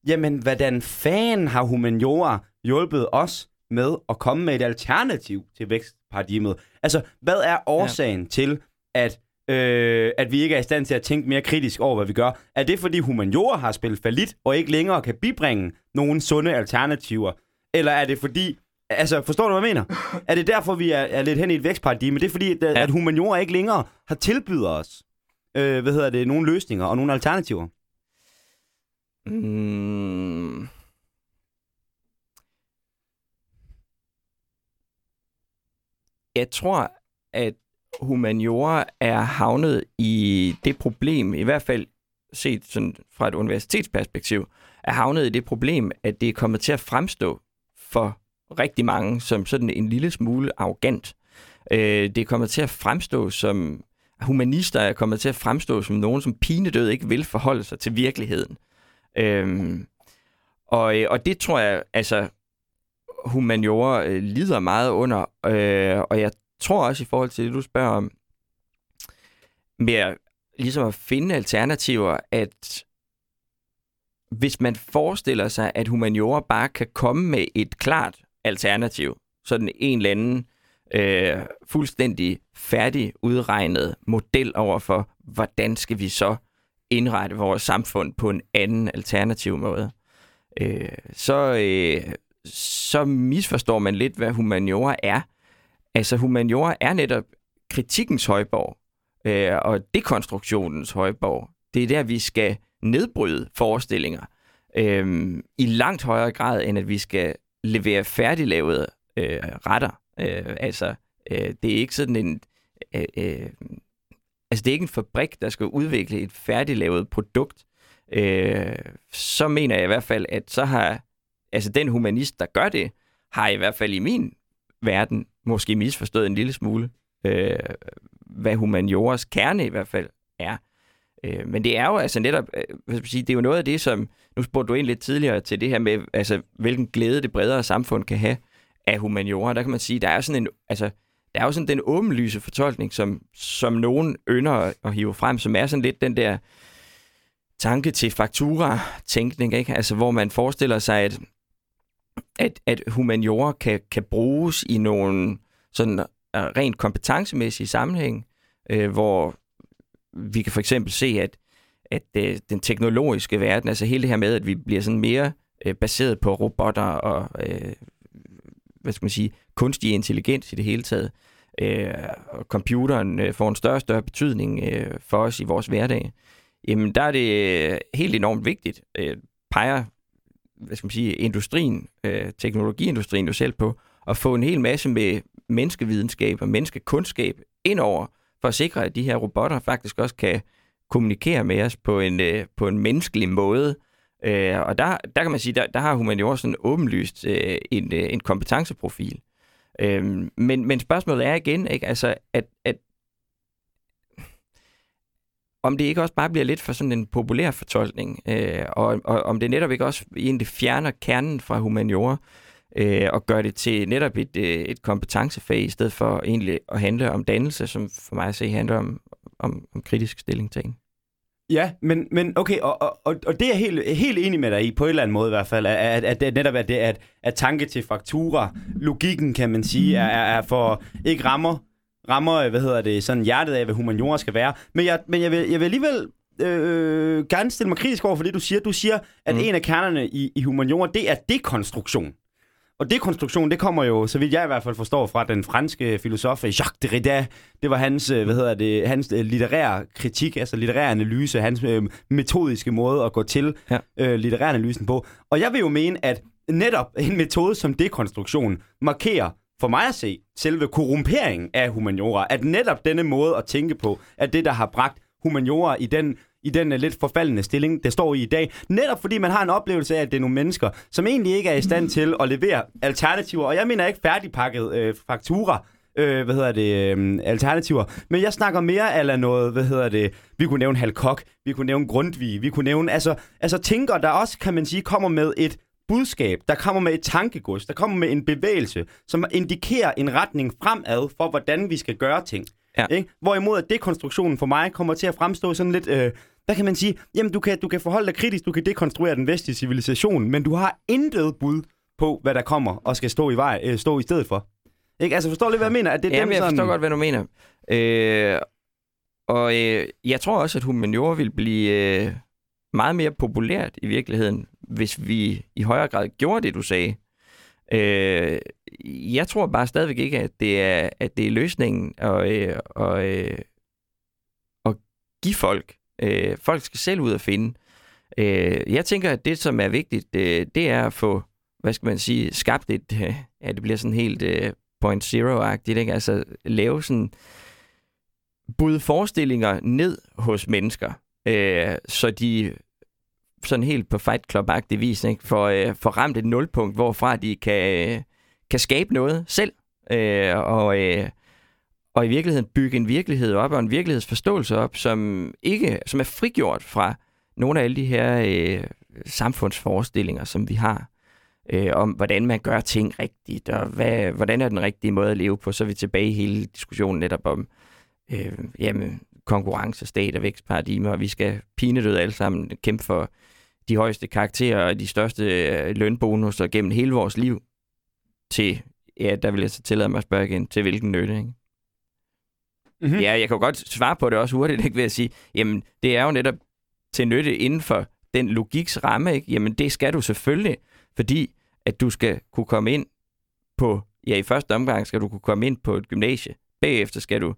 jamen hvordan fanden har humaniora hjulpet os med at komme med et alternativ til vækstparadigmet? Altså, hvad er årsagen ja. til, at øh, at vi ikke er i stand til at tænke mere kritisk over, hvad vi gør. Er det, fordi humaniora har spillet falit, og ikke længere kan bibringe nogle sunde alternativer? Eller er det fordi... Altså, forstår du, hvad jeg mener? Er det derfor, vi er, er lidt hen i et vækstparadigme? Det er fordi, at, ja. at humaniora ikke længere har tilbydet os, øh, hvad hedder det, nogle løsninger og nogle alternativer. Mm. Jeg tror, at humaniora er havnet i det problem, i hvert fald set sådan fra et universitetsperspektiv, er havnet i det problem, at det er kommet til at fremstå for rigtig mange som sådan en lille smule arrogant. Øh, det er kommet til at fremstå som, humanister er kommet til at fremstå som nogen, som pinedød ikke vil forholde sig til virkeligheden. Øhm, og, øh, og det tror jeg, altså, humaniora øh, lider meget under, øh, og jeg tror også i forhold til det, du spørger om, med at, ligesom at finde alternativer, at hvis man forestiller sig, at humaniora bare kan komme med et klart alternativ, sådan en eller anden øh, fuldstændig færdig udregnet model over for, hvordan skal vi så indrette vores samfund på en anden alternativ måde, øh, så, øh, så misforstår man lidt, hvad humaniora er. Altså humaniora er netop kritikkens højborg øh, og dekonstruktionens højborg. Det er der, vi skal nedbryde forestillinger øh, i langt højere grad, end at vi skal levere færdiglavede øh, retter. Øh, altså, øh, det er ikke sådan en... Øh, øh, altså, det er ikke en fabrik, der skal udvikle et færdiglavet produkt. Øh, så mener jeg i hvert fald, at så har... Altså, den humanist, der gør det, har i hvert fald i min verden måske misforstået en lille smule, øh, hvad humanioras kerne i hvert fald er. Øh, men det er jo altså netop, øh, hvad skal sige, det er jo noget af det, som, nu spurgte du ind lidt tidligere til det her med, altså hvilken glæde det bredere samfund kan have af humaniora. Der kan man sige, der er sådan en, altså, der er jo sådan den åbenlyse fortolkning, som, som nogen ynder at hive frem, som er sådan lidt den der tanke til faktura-tænkning, ikke? Altså, hvor man forestiller sig, at, at, at humaniora kan, kan bruges i nogle sådan øh, rent kompetencemæssige sammenhæng, øh, hvor vi kan for eksempel se, at, at øh, den teknologiske verden, altså hele det her med, at vi bliver sådan mere øh, baseret på robotter og øh, hvad skal man sige, kunstig intelligens i det hele taget, øh, og computeren øh, får en større og større betydning øh, for os i vores hverdag, jamen der er det øh, helt enormt vigtigt, øh, peger hvad skal man sige, industrien, øh, teknologiindustrien jo selv på, at få en hel masse med menneskevidenskab og menneskekundskab ind over, for at sikre, at de her robotter faktisk også kan kommunikere med os på en, øh, på en menneskelig måde. Øh, og der, der kan man sige, der, der har humaniora sådan åbenlyst øh, en, øh, en kompetenceprofil. Øh, men, men spørgsmålet er igen, ikke? Altså, at, at om det ikke også bare bliver lidt for sådan en populær fortolkning, øh, og, og om det netop ikke også egentlig fjerner kernen fra humaniora, øh, og gør det til netop et, øh, et kompetencefag, i stedet for egentlig at handle om dannelse, som for mig at se handler om, om, om kritisk stillingtagen. Ja, men, men okay, og, og, og det er jeg helt, helt enig med dig i, på en eller anden måde i hvert fald, at, at, at netop at, det, at, at tanke til frakturer, logikken kan man sige, er, er for ikke rammer, rammer, hvad hedder det, sådan hjertet af, hvad humaniora skal være. Men jeg, men jeg, vil, jeg vil alligevel øh, gerne stille mig kritisk over for det, du siger. Du siger, at mm. en af kernerne i, i humaniora, det er dekonstruktion. Og dekonstruktion, det kommer jo, så vidt jeg i hvert fald forstår, fra den franske filosof Jacques Derrida. Det var hans, øh, hvad hedder det, hans øh, litterære kritik, altså litterær analyse, hans øh, metodiske måde at gå til ja. øh, litterær analysen på. Og jeg vil jo mene, at netop en metode som dekonstruktion markerer for mig at se, selve korrumperingen af humaniora, at netop denne måde at tænke på, at det, der har bragt humaniora i den i den uh, lidt forfaldende stilling, det står i i dag. Netop fordi man har en oplevelse af, at det er nogle mennesker, som egentlig ikke er i stand til at levere alternativer. Og jeg mener ikke færdigpakket øh, faktura, øh, hvad hedder det, øh, alternativer. Men jeg snakker mere eller noget, hvad hedder det, vi kunne nævne Halkok, vi kunne nævne Grundtvig, vi kunne nævne, altså, altså tænker, der også, kan man sige, kommer med et budskab, der kommer med et tankegods, der kommer med en bevægelse, som indikerer en retning fremad for, hvordan vi skal gøre ting. Ja. Ikke? Hvorimod at dekonstruktionen for mig kommer til at fremstå sådan lidt, øh, hvad kan man sige? Jamen, du kan, du kan forholde dig kritisk, du kan dekonstruere den vestlige civilisation, men du har intet bud på, hvad der kommer og skal stå i, vej, øh, stå i stedet for. Ikke? Altså, forstår lidt, hvad jeg mener? At det er Jamen, dem, jeg sådan... forstår godt, hvad du mener. Øh, og øh, jeg tror også, at humaniora vil blive øh, meget mere populært i virkeligheden, hvis vi i højere grad gjorde det, du sagde. Øh, jeg tror bare stadigvæk ikke, at det er, at det er løsningen at, øh, og, øh, at give folk. Øh, folk skal selv ud og finde. Øh, jeg tænker, at det, som er vigtigt, øh, det er at få, hvad skal man sige, skabt et, øh, ja, det bliver sådan helt øh, point zero-agtigt, ikke? Altså lave sådan, bryde forestillinger ned hos mennesker, øh, så de sådan helt på Fight Club-agtig vis, ikke? For, øh, for ramt et nulpunkt, hvorfra de kan, øh, kan skabe noget selv, øh, og, øh, og i virkeligheden bygge en virkelighed op, og en virkelighedsforståelse op, som ikke som er frigjort fra nogle af alle de her øh, samfundsforestillinger, som vi har, øh, om hvordan man gør ting rigtigt, og hvad, hvordan er den rigtige måde at leve på. Så er vi tilbage i hele diskussionen netop om øh, jamen, konkurrence, stat og vækstparadigmer, og vi skal pinedød alle sammen kæmpe for de højeste karakterer og de største øh, lønbonusser gennem hele vores liv til, ja, der vil jeg så tillade mig at spørge igen, til hvilken nytte, ikke? Mm-hmm. Ja, jeg kan jo godt svare på det også hurtigt, ikke ved at sige, jamen, det er jo netop til nytte inden for den logiks ramme, ikke? Jamen, det skal du selvfølgelig, fordi at du skal kunne komme ind på, ja, i første omgang skal du kunne komme ind på et gymnasie. Bagefter skal du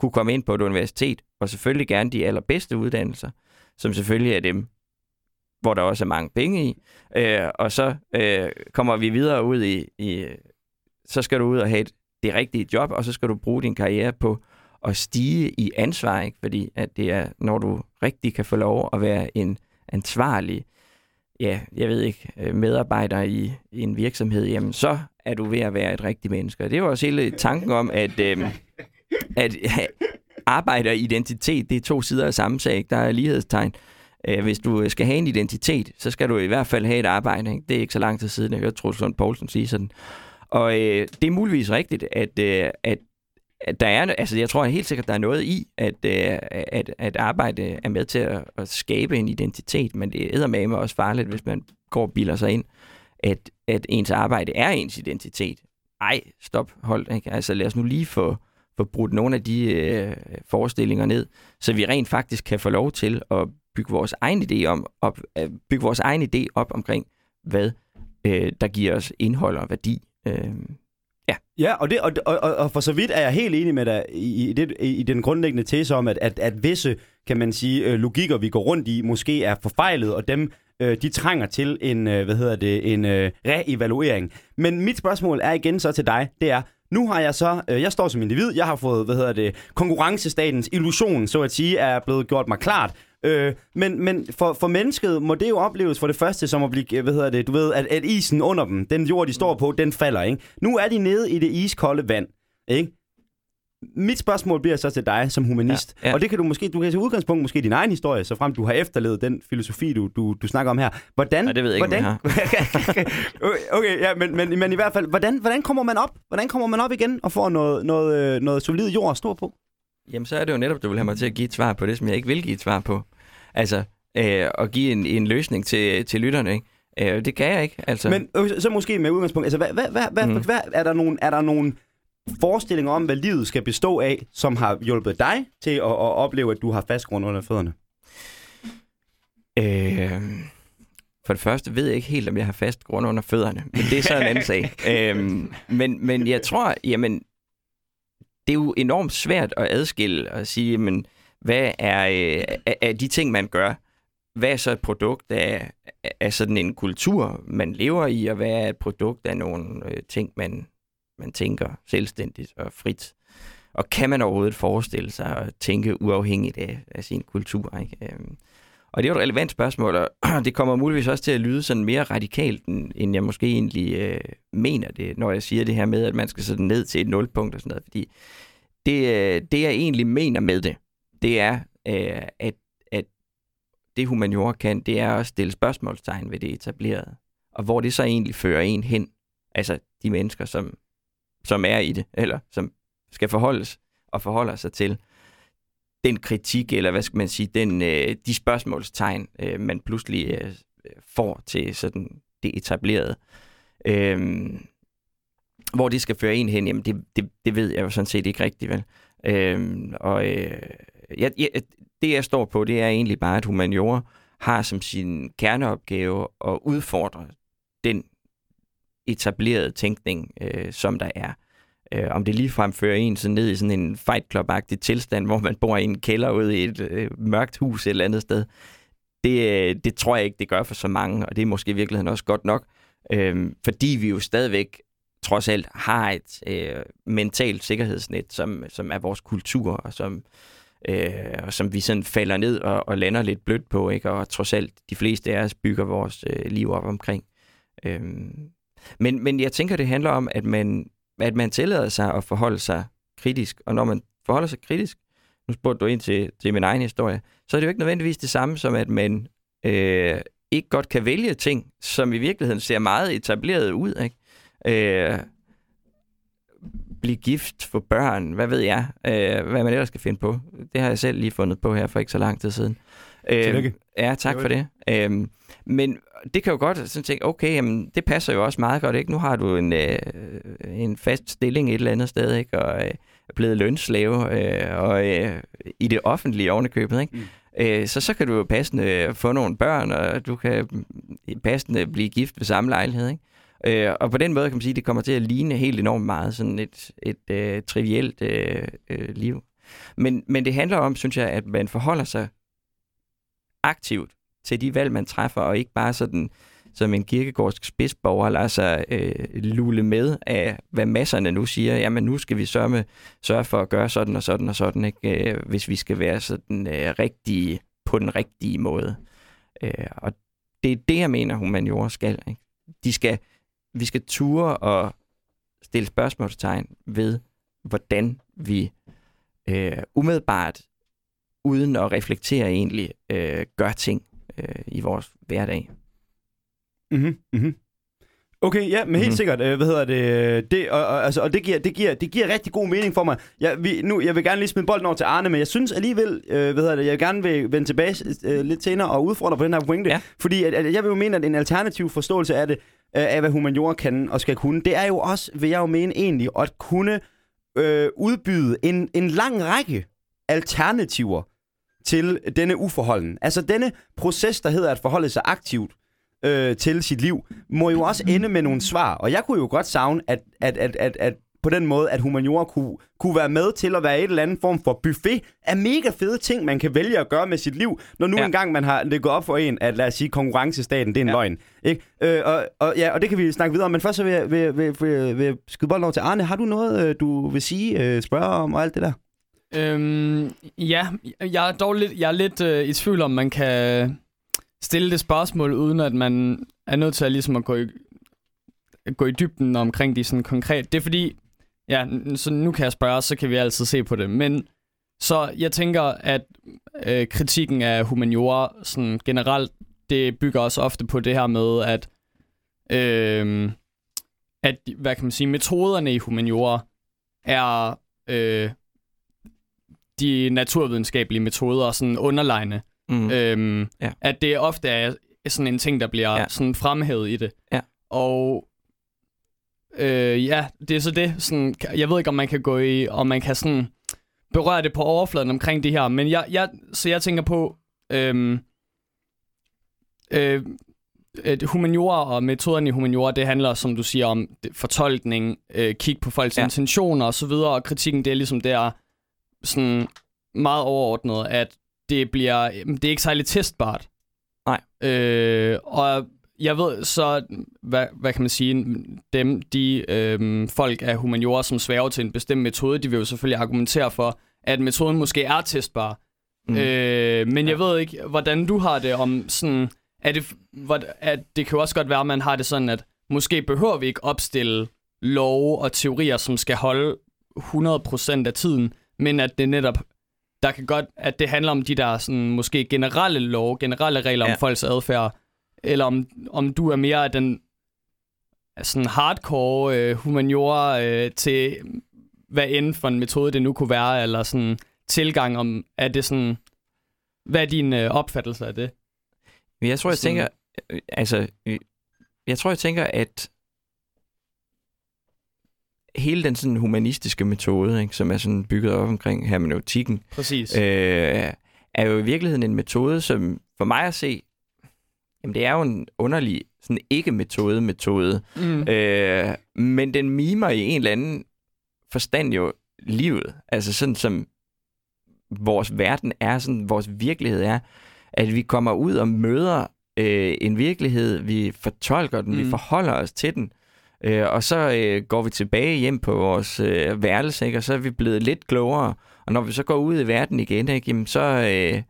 kunne komme ind på et universitet, og selvfølgelig gerne de allerbedste uddannelser, som selvfølgelig er dem, hvor der også er mange penge i. Øh, og så øh, kommer vi videre ud i, i, så skal du ud og have et, det rigtige job, og så skal du bruge din karriere på at stige i ansvar, ikke? fordi at det er, når du rigtig kan få lov at være en ansvarlig, ja, jeg ved ikke, øh, medarbejder i, i en virksomhed, jamen så er du ved at være et rigtigt menneske. Og det var også hele tanken om, at, øh, at øh, arbejde og identitet, det er to sider af samme sag. Der er lighedstegn. Øh, Øh, hvis du øh, skal have en identitet, så skal du i hvert fald have et arbejde. Ikke? Det er ikke så lang tid siden, jeg hørte Truls Lund Poulsen sige sådan. Og øh, det er muligvis rigtigt, at, øh, at, at der er, altså jeg tror helt sikkert, der er noget i, at, øh, at, at arbejde er med til at, at skabe en identitet, men det er med også farligt, hvis man går og bilder sig ind, at, at ens arbejde er ens identitet. Ej, stop, hold. Ikke? Altså lad os nu lige få, få brudt nogle af de øh, forestillinger ned, så vi rent faktisk kan få lov til at bygge vores egen idé om, op, øh, bygge vores egen idé op omkring, hvad øh, der giver os indhold og værdi. Øh, Ja, ja og, det, og, og, og for så vidt er jeg helt enig med dig i, i, det, i den grundlæggende tese om, at, at, at visse, kan man sige, øh, logikker, vi går rundt i, måske er forfejlet, og dem, øh, de trænger til en, øh, hvad hedder det, en øh, reevaluering. Men mit spørgsmål er igen så til dig, det er, nu har jeg så, øh, jeg står som individ, jeg har fået, hvad hedder det, konkurrencestatens illusion, så at sige, er blevet gjort mig klart. Øh, men men for, for mennesket må det jo opleves for det første som at blive, hvad hedder det, du ved, at, at isen under dem, den jord, de står på, den falder, ikke? Nu er de nede i det iskolde vand, ikke? Mit spørgsmål bliver så til dig som humanist, ja, ja. og det kan du måske, du kan tage udgangspunkt måske i din egen historie, så frem du har efterlevet den filosofi, du, du, du snakker om her. Hvordan, ja, det ved jeg hvordan, ikke, okay, ja, men, men, men i hvert fald, hvordan, hvordan kommer man op? Hvordan kommer man op igen og får noget, noget, noget solid jord at stå på? Jamen, så er det jo netop, du vil have mig til at give et svar på det, som jeg ikke vil give et svar på. Altså, øh, at give en, en løsning til, til lytterne, ikke? Øh, det kan jeg ikke, altså. Men øh, så måske med udgangspunkt, altså, hvad, hvad, hvad, hvad, mm. hvad, er der nogen, er der nogen forestillinger om, hvad livet skal bestå af, som har hjulpet dig til at, at opleve, at du har fast grund under fødderne? Øh, for det første ved jeg ikke helt, om jeg har fast grund under fødderne, men det er så en anden sag. Øh, men, men jeg tror, jamen, det er jo enormt svært at adskille og sige, jamen, hvad er, øh, af de ting, man gør, hvad er så et produkt af, af sådan en kultur, man lever i, og hvad er et produkt af nogle øh, ting, man, man tænker selvstændigt og frit? Og kan man overhovedet forestille sig at tænke uafhængigt af, af sin kultur? Ikke? Øhm, og det er jo et relevant spørgsmål, og det kommer muligvis også til at lyde sådan mere radikalt, end jeg måske egentlig øh, mener det, når jeg siger det her med, at man skal sådan ned til et nulpunkt og sådan noget. Fordi det, øh, det jeg egentlig mener med det, det er, øh, at, at det humaniora kan, det er at stille spørgsmålstegn ved det etablerede. Og hvor det så egentlig fører en hen, altså de mennesker, som, som er i det, eller som skal forholdes og forholder sig til den kritik, eller hvad skal man sige, den, øh, de spørgsmålstegn, øh, man pludselig øh, får til sådan det etablerede. Øh, hvor det skal føre en hen, jamen det, det, det ved jeg jo sådan set ikke rigtigt, vel? Øh, og øh, jeg, jeg, det, jeg står på, det er egentlig bare, at humaniora har som sin kerneopgave at udfordre den etablerede tænkning, øh, som der er. Øh, om det ligefrem fører en så ned i sådan en fight club tilstand, hvor man bor i en kælder ude i et øh, mørkt hus et eller andet sted, det, øh, det tror jeg ikke, det gør for så mange, og det er måske i virkeligheden også godt nok, øh, fordi vi jo stadigvæk trods alt har et øh, mentalt sikkerhedsnet, som, som er vores kultur, og som, øh, og som vi sådan falder ned og, og lander lidt blødt på, ikke? og trods alt de fleste af os bygger vores øh, liv op omkring. Øh, men, men jeg tænker, det handler om, at man, at man tillader sig at forholde sig kritisk, og når man forholder sig kritisk, nu spurgte du ind til, til min egen historie, så er det jo ikke nødvendigvis det samme som, at man øh, ikke godt kan vælge ting, som i virkeligheden ser meget etableret ud. Ikke? Øh, blive gift, få børn, hvad ved jeg, øh, hvad man ellers skal finde på. Det har jeg selv lige fundet på her for ikke så lang tid siden. Øh, Tillykke. Ja, tak for det. Øh, men det kan jo godt sådan tænke, okay, jamen, det passer jo også meget godt, ikke? Nu har du en, øh, en fast stilling et eller andet sted, ikke? Og øh, er blevet lønslave, øh, og øh, i det offentlige ovenikøbet, ikke? Mm. Øh, så så kan du jo passende få nogle børn, og du kan passende blive gift ved samme lejlighed, ikke? Øh, og på den måde kan man sige, at det kommer til at ligne helt enormt meget sådan et, et øh, trivielt øh, øh, liv. Men, men det handler om, synes jeg, at man forholder sig aktivt til de valg, man træffer, og ikke bare sådan som en kirkegårdsk spidsborger lader sig øh, lule med af, hvad masserne nu siger. Jamen, nu skal vi sørge, med, sørge for at gøre sådan og sådan og sådan, ikke? Øh, hvis vi skal være sådan øh, rigtige, på den rigtige måde. Øh, og det er det, jeg mener, humaniora skal. Ikke? De skal vi skal ture og stille spørgsmålstegn ved, hvordan vi øh, umiddelbart, uden at reflektere egentlig, øh, gør ting øh, i vores hverdag. Mm-hmm, mm-hmm. Okay, ja, men helt mm-hmm. sikkert. Øh, hvad hedder det? det og, og, altså, og det, giver, det, giver, det giver rigtig god mening for mig. Jeg, vi, nu, jeg vil gerne lige smide bolden over til Arne, men jeg synes alligevel, øh, hvad hedder det, jeg vil gerne vil vende tilbage øh, lidt senere og udfordre på den her pointe. Ja. Fordi at, at jeg vil jo mene, at en alternativ forståelse af det, øh, af hvad humaniora kan og skal kunne, det er jo også, vil jeg jo mene egentlig, at kunne øh, udbyde en, en lang række alternativer til denne uforholden. Altså denne proces, der hedder at forholde sig aktivt øh, til sit liv, må jo også ende med nogle svar. Og jeg kunne jo godt savne, at, at, at, at, at på den måde, at humaniora kunne, kunne være med til at være et eller andet form for buffet af mega fede ting, man kan vælge at gøre med sit liv, når nu ja. engang man har det gået op for en, at lad os sige, konkurrencestaten, det er en ja. løgn. Ikke? Øh, og, og, ja, og det kan vi snakke videre om, men først så vil jeg, vil, vil, vil, vil skyde bolden over til Arne. Har du noget, øh, du vil sige, øh, spørge om og alt det der? Øhm, ja, jeg er dog lidt, jeg er lidt øh, i tvivl om, man kan stille det spørgsmål, uden at man er nødt til at, ligesom at gå i, gå i dybden omkring de sådan konkret. Det er fordi, ja, så nu kan jeg spørge, så kan vi altid se på det. Men så jeg tænker, at øh, kritikken af humaniora sådan generelt, det bygger også ofte på det her med, at, øh, at hvad kan man sige, metoderne i humaniora er øh, de naturvidenskabelige metoder sådan underlegne. Mm. Øhm, ja. At det ofte er sådan en ting, der bliver ja. sådan fremhævet i det. Ja. Og øh, ja, det er så det. Sådan, jeg ved ikke, om man kan gå i, om man kan sådan berøre det på overfladen omkring det her. Men jeg, jeg, så jeg tænker på, øhm, øh, øh, humaniora og metoderne i humaniora, det handler, som du siger, om fortolkning, øh, kig på folks ja. intentioner osv., og, og kritikken, det er ligesom der sådan meget overordnet, at det bliver, det er ikke særlig testbart. Nej. Øh, og jeg ved så, hvad, hvad kan man sige, dem, de øh, folk af humaniora, som sværger til en bestemt metode, de vil jo selvfølgelig argumentere for, at metoden måske er testbar. Mm. Øh, men ja. jeg ved ikke, hvordan du har det om sådan, er det, at det kan jo også godt være, at man har det sådan, at måske behøver vi ikke opstille love og teorier, som skal holde 100% af tiden, men at det netop der kan godt, at det handler om de der sådan, måske generelle lov, generelle regler ja. om folks adfærd, eller om, om du er mere af den sådan hardcore øh, humaniora øh, til hvad end for en metode det nu kunne være, eller sådan tilgang om, er det sådan, hvad er din øh, opfattelse af det? Jeg tror, jeg sådan, tænker, øh, altså, øh, jeg tror, jeg tænker, at hele den sådan humanistiske metode, ikke, som er sådan bygget op omkring hermeneutikken, Præcis. øh, er jo i virkeligheden en metode, som for mig at se, jamen det er jo en underlig sådan ikke-metode-metode, mm. øh, men den mimer i en eller anden forstand jo livet. Altså sådan som vores verden er, sådan vores virkelighed er, at vi kommer ud og møder øh, en virkelighed, vi fortolker den, mm. vi forholder os til den, øh, og så øh, går vi tilbage hjem på vores øh, værelse, ikke? og så er vi blevet lidt klogere, og når vi så går ud i verden igen, ikke? Jamen, så, øh,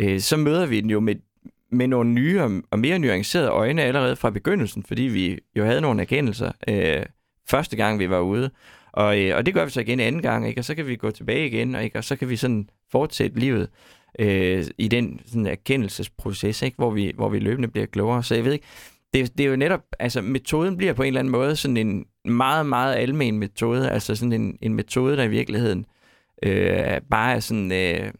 øh, så møder vi den jo med, med nogle nye og, og mere nuancerede øjne allerede fra begyndelsen, fordi vi jo havde nogle erkendelser øh, første gang, vi var ude. Og, øh, og det gør vi så igen anden gang, ikke? og så kan vi gå tilbage igen, og, ikke? og så kan vi sådan fortsætte livet øh, i den sådan erkendelsesproces, ikke? Hvor, vi, hvor vi løbende bliver klogere. Så jeg ved ikke, det, det er jo netop, altså metoden bliver på en eller anden måde sådan en meget, meget almen metode, altså sådan en, en metode, der i virkeligheden øh, bare er sådan øh,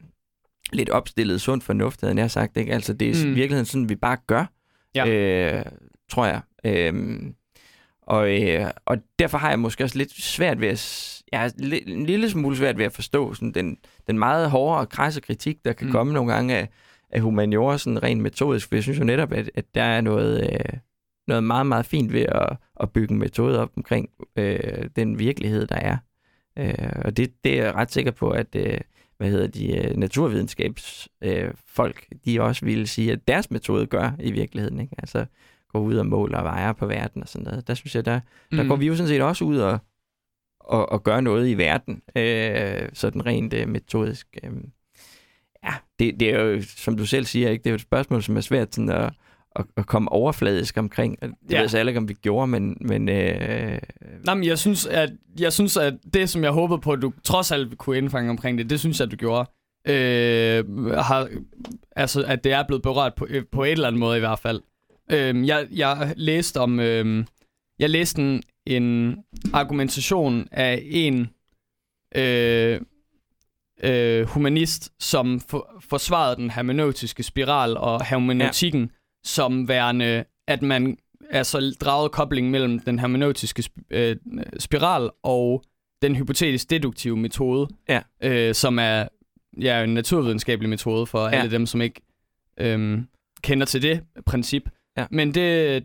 lidt opstillet sund fornuft, havde jeg sagt, ikke? Altså det er Mm. virkeligheden sådan, vi bare gør, Ja. øh, tror jeg. Øhm, og, øh, og derfor har jeg måske også lidt svært ved at... Jeg har en lille smule svært ved at forstå sådan den, den meget hårde og krasse kritik, der kan mm. komme nogle gange af, af humaniora, sådan rent metodisk. For jeg synes jo netop, at, at der er noget, øh, noget meget, meget fint ved at, at bygge en metode op omkring øh, den virkelighed, der er. Øh, og det, det er jeg ret sikker på, at øh, hvad hedder de, øh, naturvidenskabsfolk, øh, de også ville sige, at deres metode gør i virkeligheden. Ikke? Altså gå ud og måle og vejer på verden og sådan noget. Der synes jeg, der, der Mm. går vi jo sådan set også ud og, og, og gør noget i verden, øh, sådan rent øh, metodisk. Øh. Ja, det, det er jo, som du selv siger, ikke? det er jo et spørgsmål, som er svært sådan at, at, at komme overfladisk omkring. Det Ja. ved jeg heller ikke, om vi gjorde, men... men øh, Nej, men jeg synes, at, jeg synes, at det, som jeg håbede på, at du trods alt kunne indfange omkring det, det synes jeg, at du gjorde. Øh, har, altså, at det er blevet berørt på, øh, på et eller andet måde i hvert fald. Øh, jeg, jeg læste om... Øh, jeg læste en, en argumentation af en øh, øh, humanist, som for, forsvarede den hermeneutiske spiral og hermeneutikken ja. Som værende, at man altså draget kobling mellem den hermeneutiske sp- øh, spiral og den hypotetisk deduktive metode, Ja. øh, som er ja, en naturvidenskabelig metode for ja. Alle dem, som ikke øhm, kender til det princip. Ja. Men det,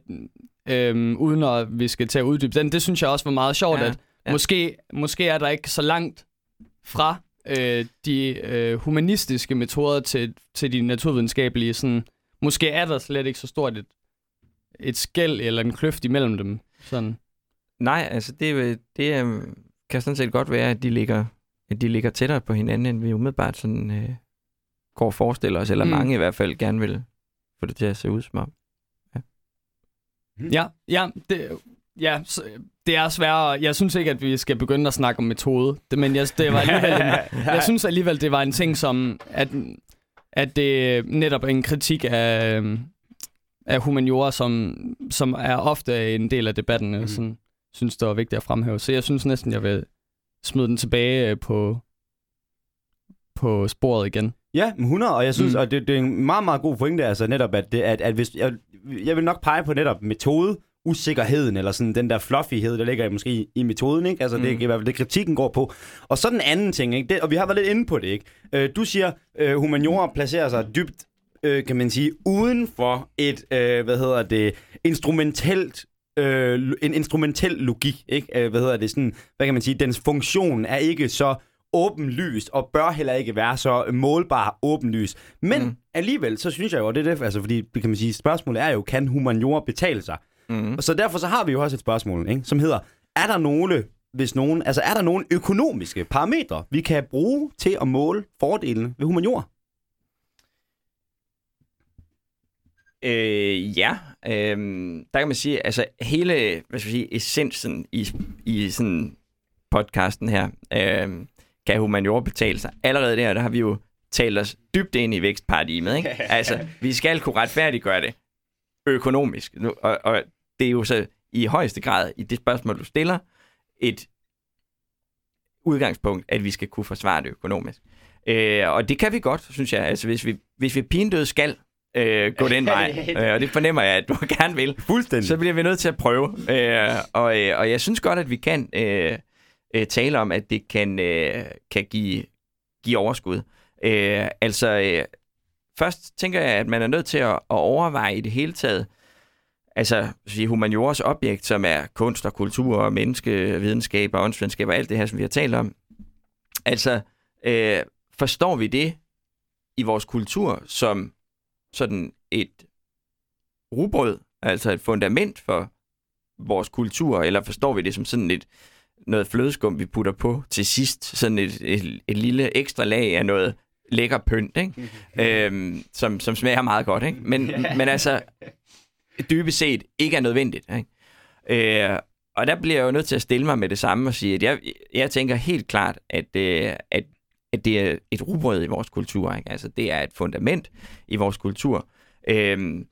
øhm, uden at vi skal til at uddybe den, det synes jeg også var meget sjovt, Ja, at ja. måske, måske er der ikke så langt fra øh, de øh, humanistiske metoder til, til de naturvidenskabelige. Sådan, måske er der slet ikke så stort et, et skæld eller en kløft imellem dem. Sådan. nej, altså det, det øh, kan sådan set godt være, at de ligger, at de ligger tættere på hinanden, end vi umiddelbart sådan, øh, går og forestiller os, eller Mm. mange i hvert fald gerne vil få det til at se ud som om. Ja, ja, det, ja så, det er sværere. Jeg synes ikke, at vi skal begynde at snakke om metode, men jeg, det var alligevel en, jeg synes alligevel, det var en ting, som at, at det netop er en kritik af, øhm, af humaniora, som, som er ofte en del af debatten, mm. Sådan, synes, det var vigtigt at fremhæve. Så jeg synes næsten, jeg vil smide den tilbage øh, på, på sporet igen. Ja, men 100, og jeg synes, mm. og det, det er en meget, meget god pointe, altså netop, at, det, at, at hvis, jeg, jeg vil nok pege på netop metode, usikkerheden, eller sådan den der fluffyhed, der ligger måske i, i metoden, ikke? Altså, mm. det er i hvert fald det, kritikken går på. Og så den anden ting, ikke? Det, og vi har været lidt inde på det, ikke? Øh, du siger, øh, humaniora placerer sig dybt, øh, kan man sige, uden for et, øh, hvad hedder det, instrumentelt øh, en instrumentel logik, ikke? Øh, hvad hedder det sådan, hvad kan man sige, dens funktion er ikke så åbenlyst, og bør heller ikke være så målbar åbenlys. Men. Mm. alligevel, så synes jeg jo, og det er det, altså fordi, kan man sige, spørgsmålet er jo, kan humaniora betale sig? Mm. Og så derfor så har vi jo også et spørgsmål, ikke? som hedder, er der nogle, hvis nogen, altså er der nogle økonomiske parametre, vi kan bruge til at måle fordelen ved humaniora? Øh, ja, øh, der kan man sige, altså hele, hvad skal jeg sige, essensen i, i sådan podcasten her, øh, kan humaniora betale sig. Allerede der, der har vi jo talt os dybt ind i vækstparadigmet, ikke? Altså, vi skal kunne retfærdiggøre det økonomisk. Nu, og, og det er jo så i højeste grad, i det spørgsmål, du stiller, et udgangspunkt, at vi skal kunne forsvare det økonomisk. Øh, og det kan vi godt, synes jeg. Altså, hvis vi, hvis vi pindød skal øh, gå den vej, øh, og det fornemmer jeg, at du gerne vil, Fuldstændig. så bliver vi nødt til at prøve. Øh, og, øh, og jeg synes godt, at vi kan. Øh, øh, tale om, at det kan, øh, kan give, give overskud. Øh, altså, øh, først tænker jeg, at man er nødt til at, at overveje i det hele taget, altså sige, humaniores objekt, som er kunst og kultur og menneske, videnskab og åndsvidenskab og alt det her, som vi har talt om. Altså, øh, forstår vi det i vores kultur som sådan et rugbrød, altså et fundament for vores kultur, eller forstår vi det som sådan et noget flødeskum, vi putter på til sidst, sådan et, et, et lille ekstra lag af noget lækker pynt, ikke? øhm, som, som smager meget godt. Ikke? Men, men altså, dybest set ikke er nødvendigt. Ikke? Øh, og der bliver jeg jo nødt til at stille mig med det samme og sige, at jeg, jeg tænker helt klart, at, øh, at, at det er et rugbrød i vores kultur. Ikke? Altså, det er et fundament i vores kultur. Øh,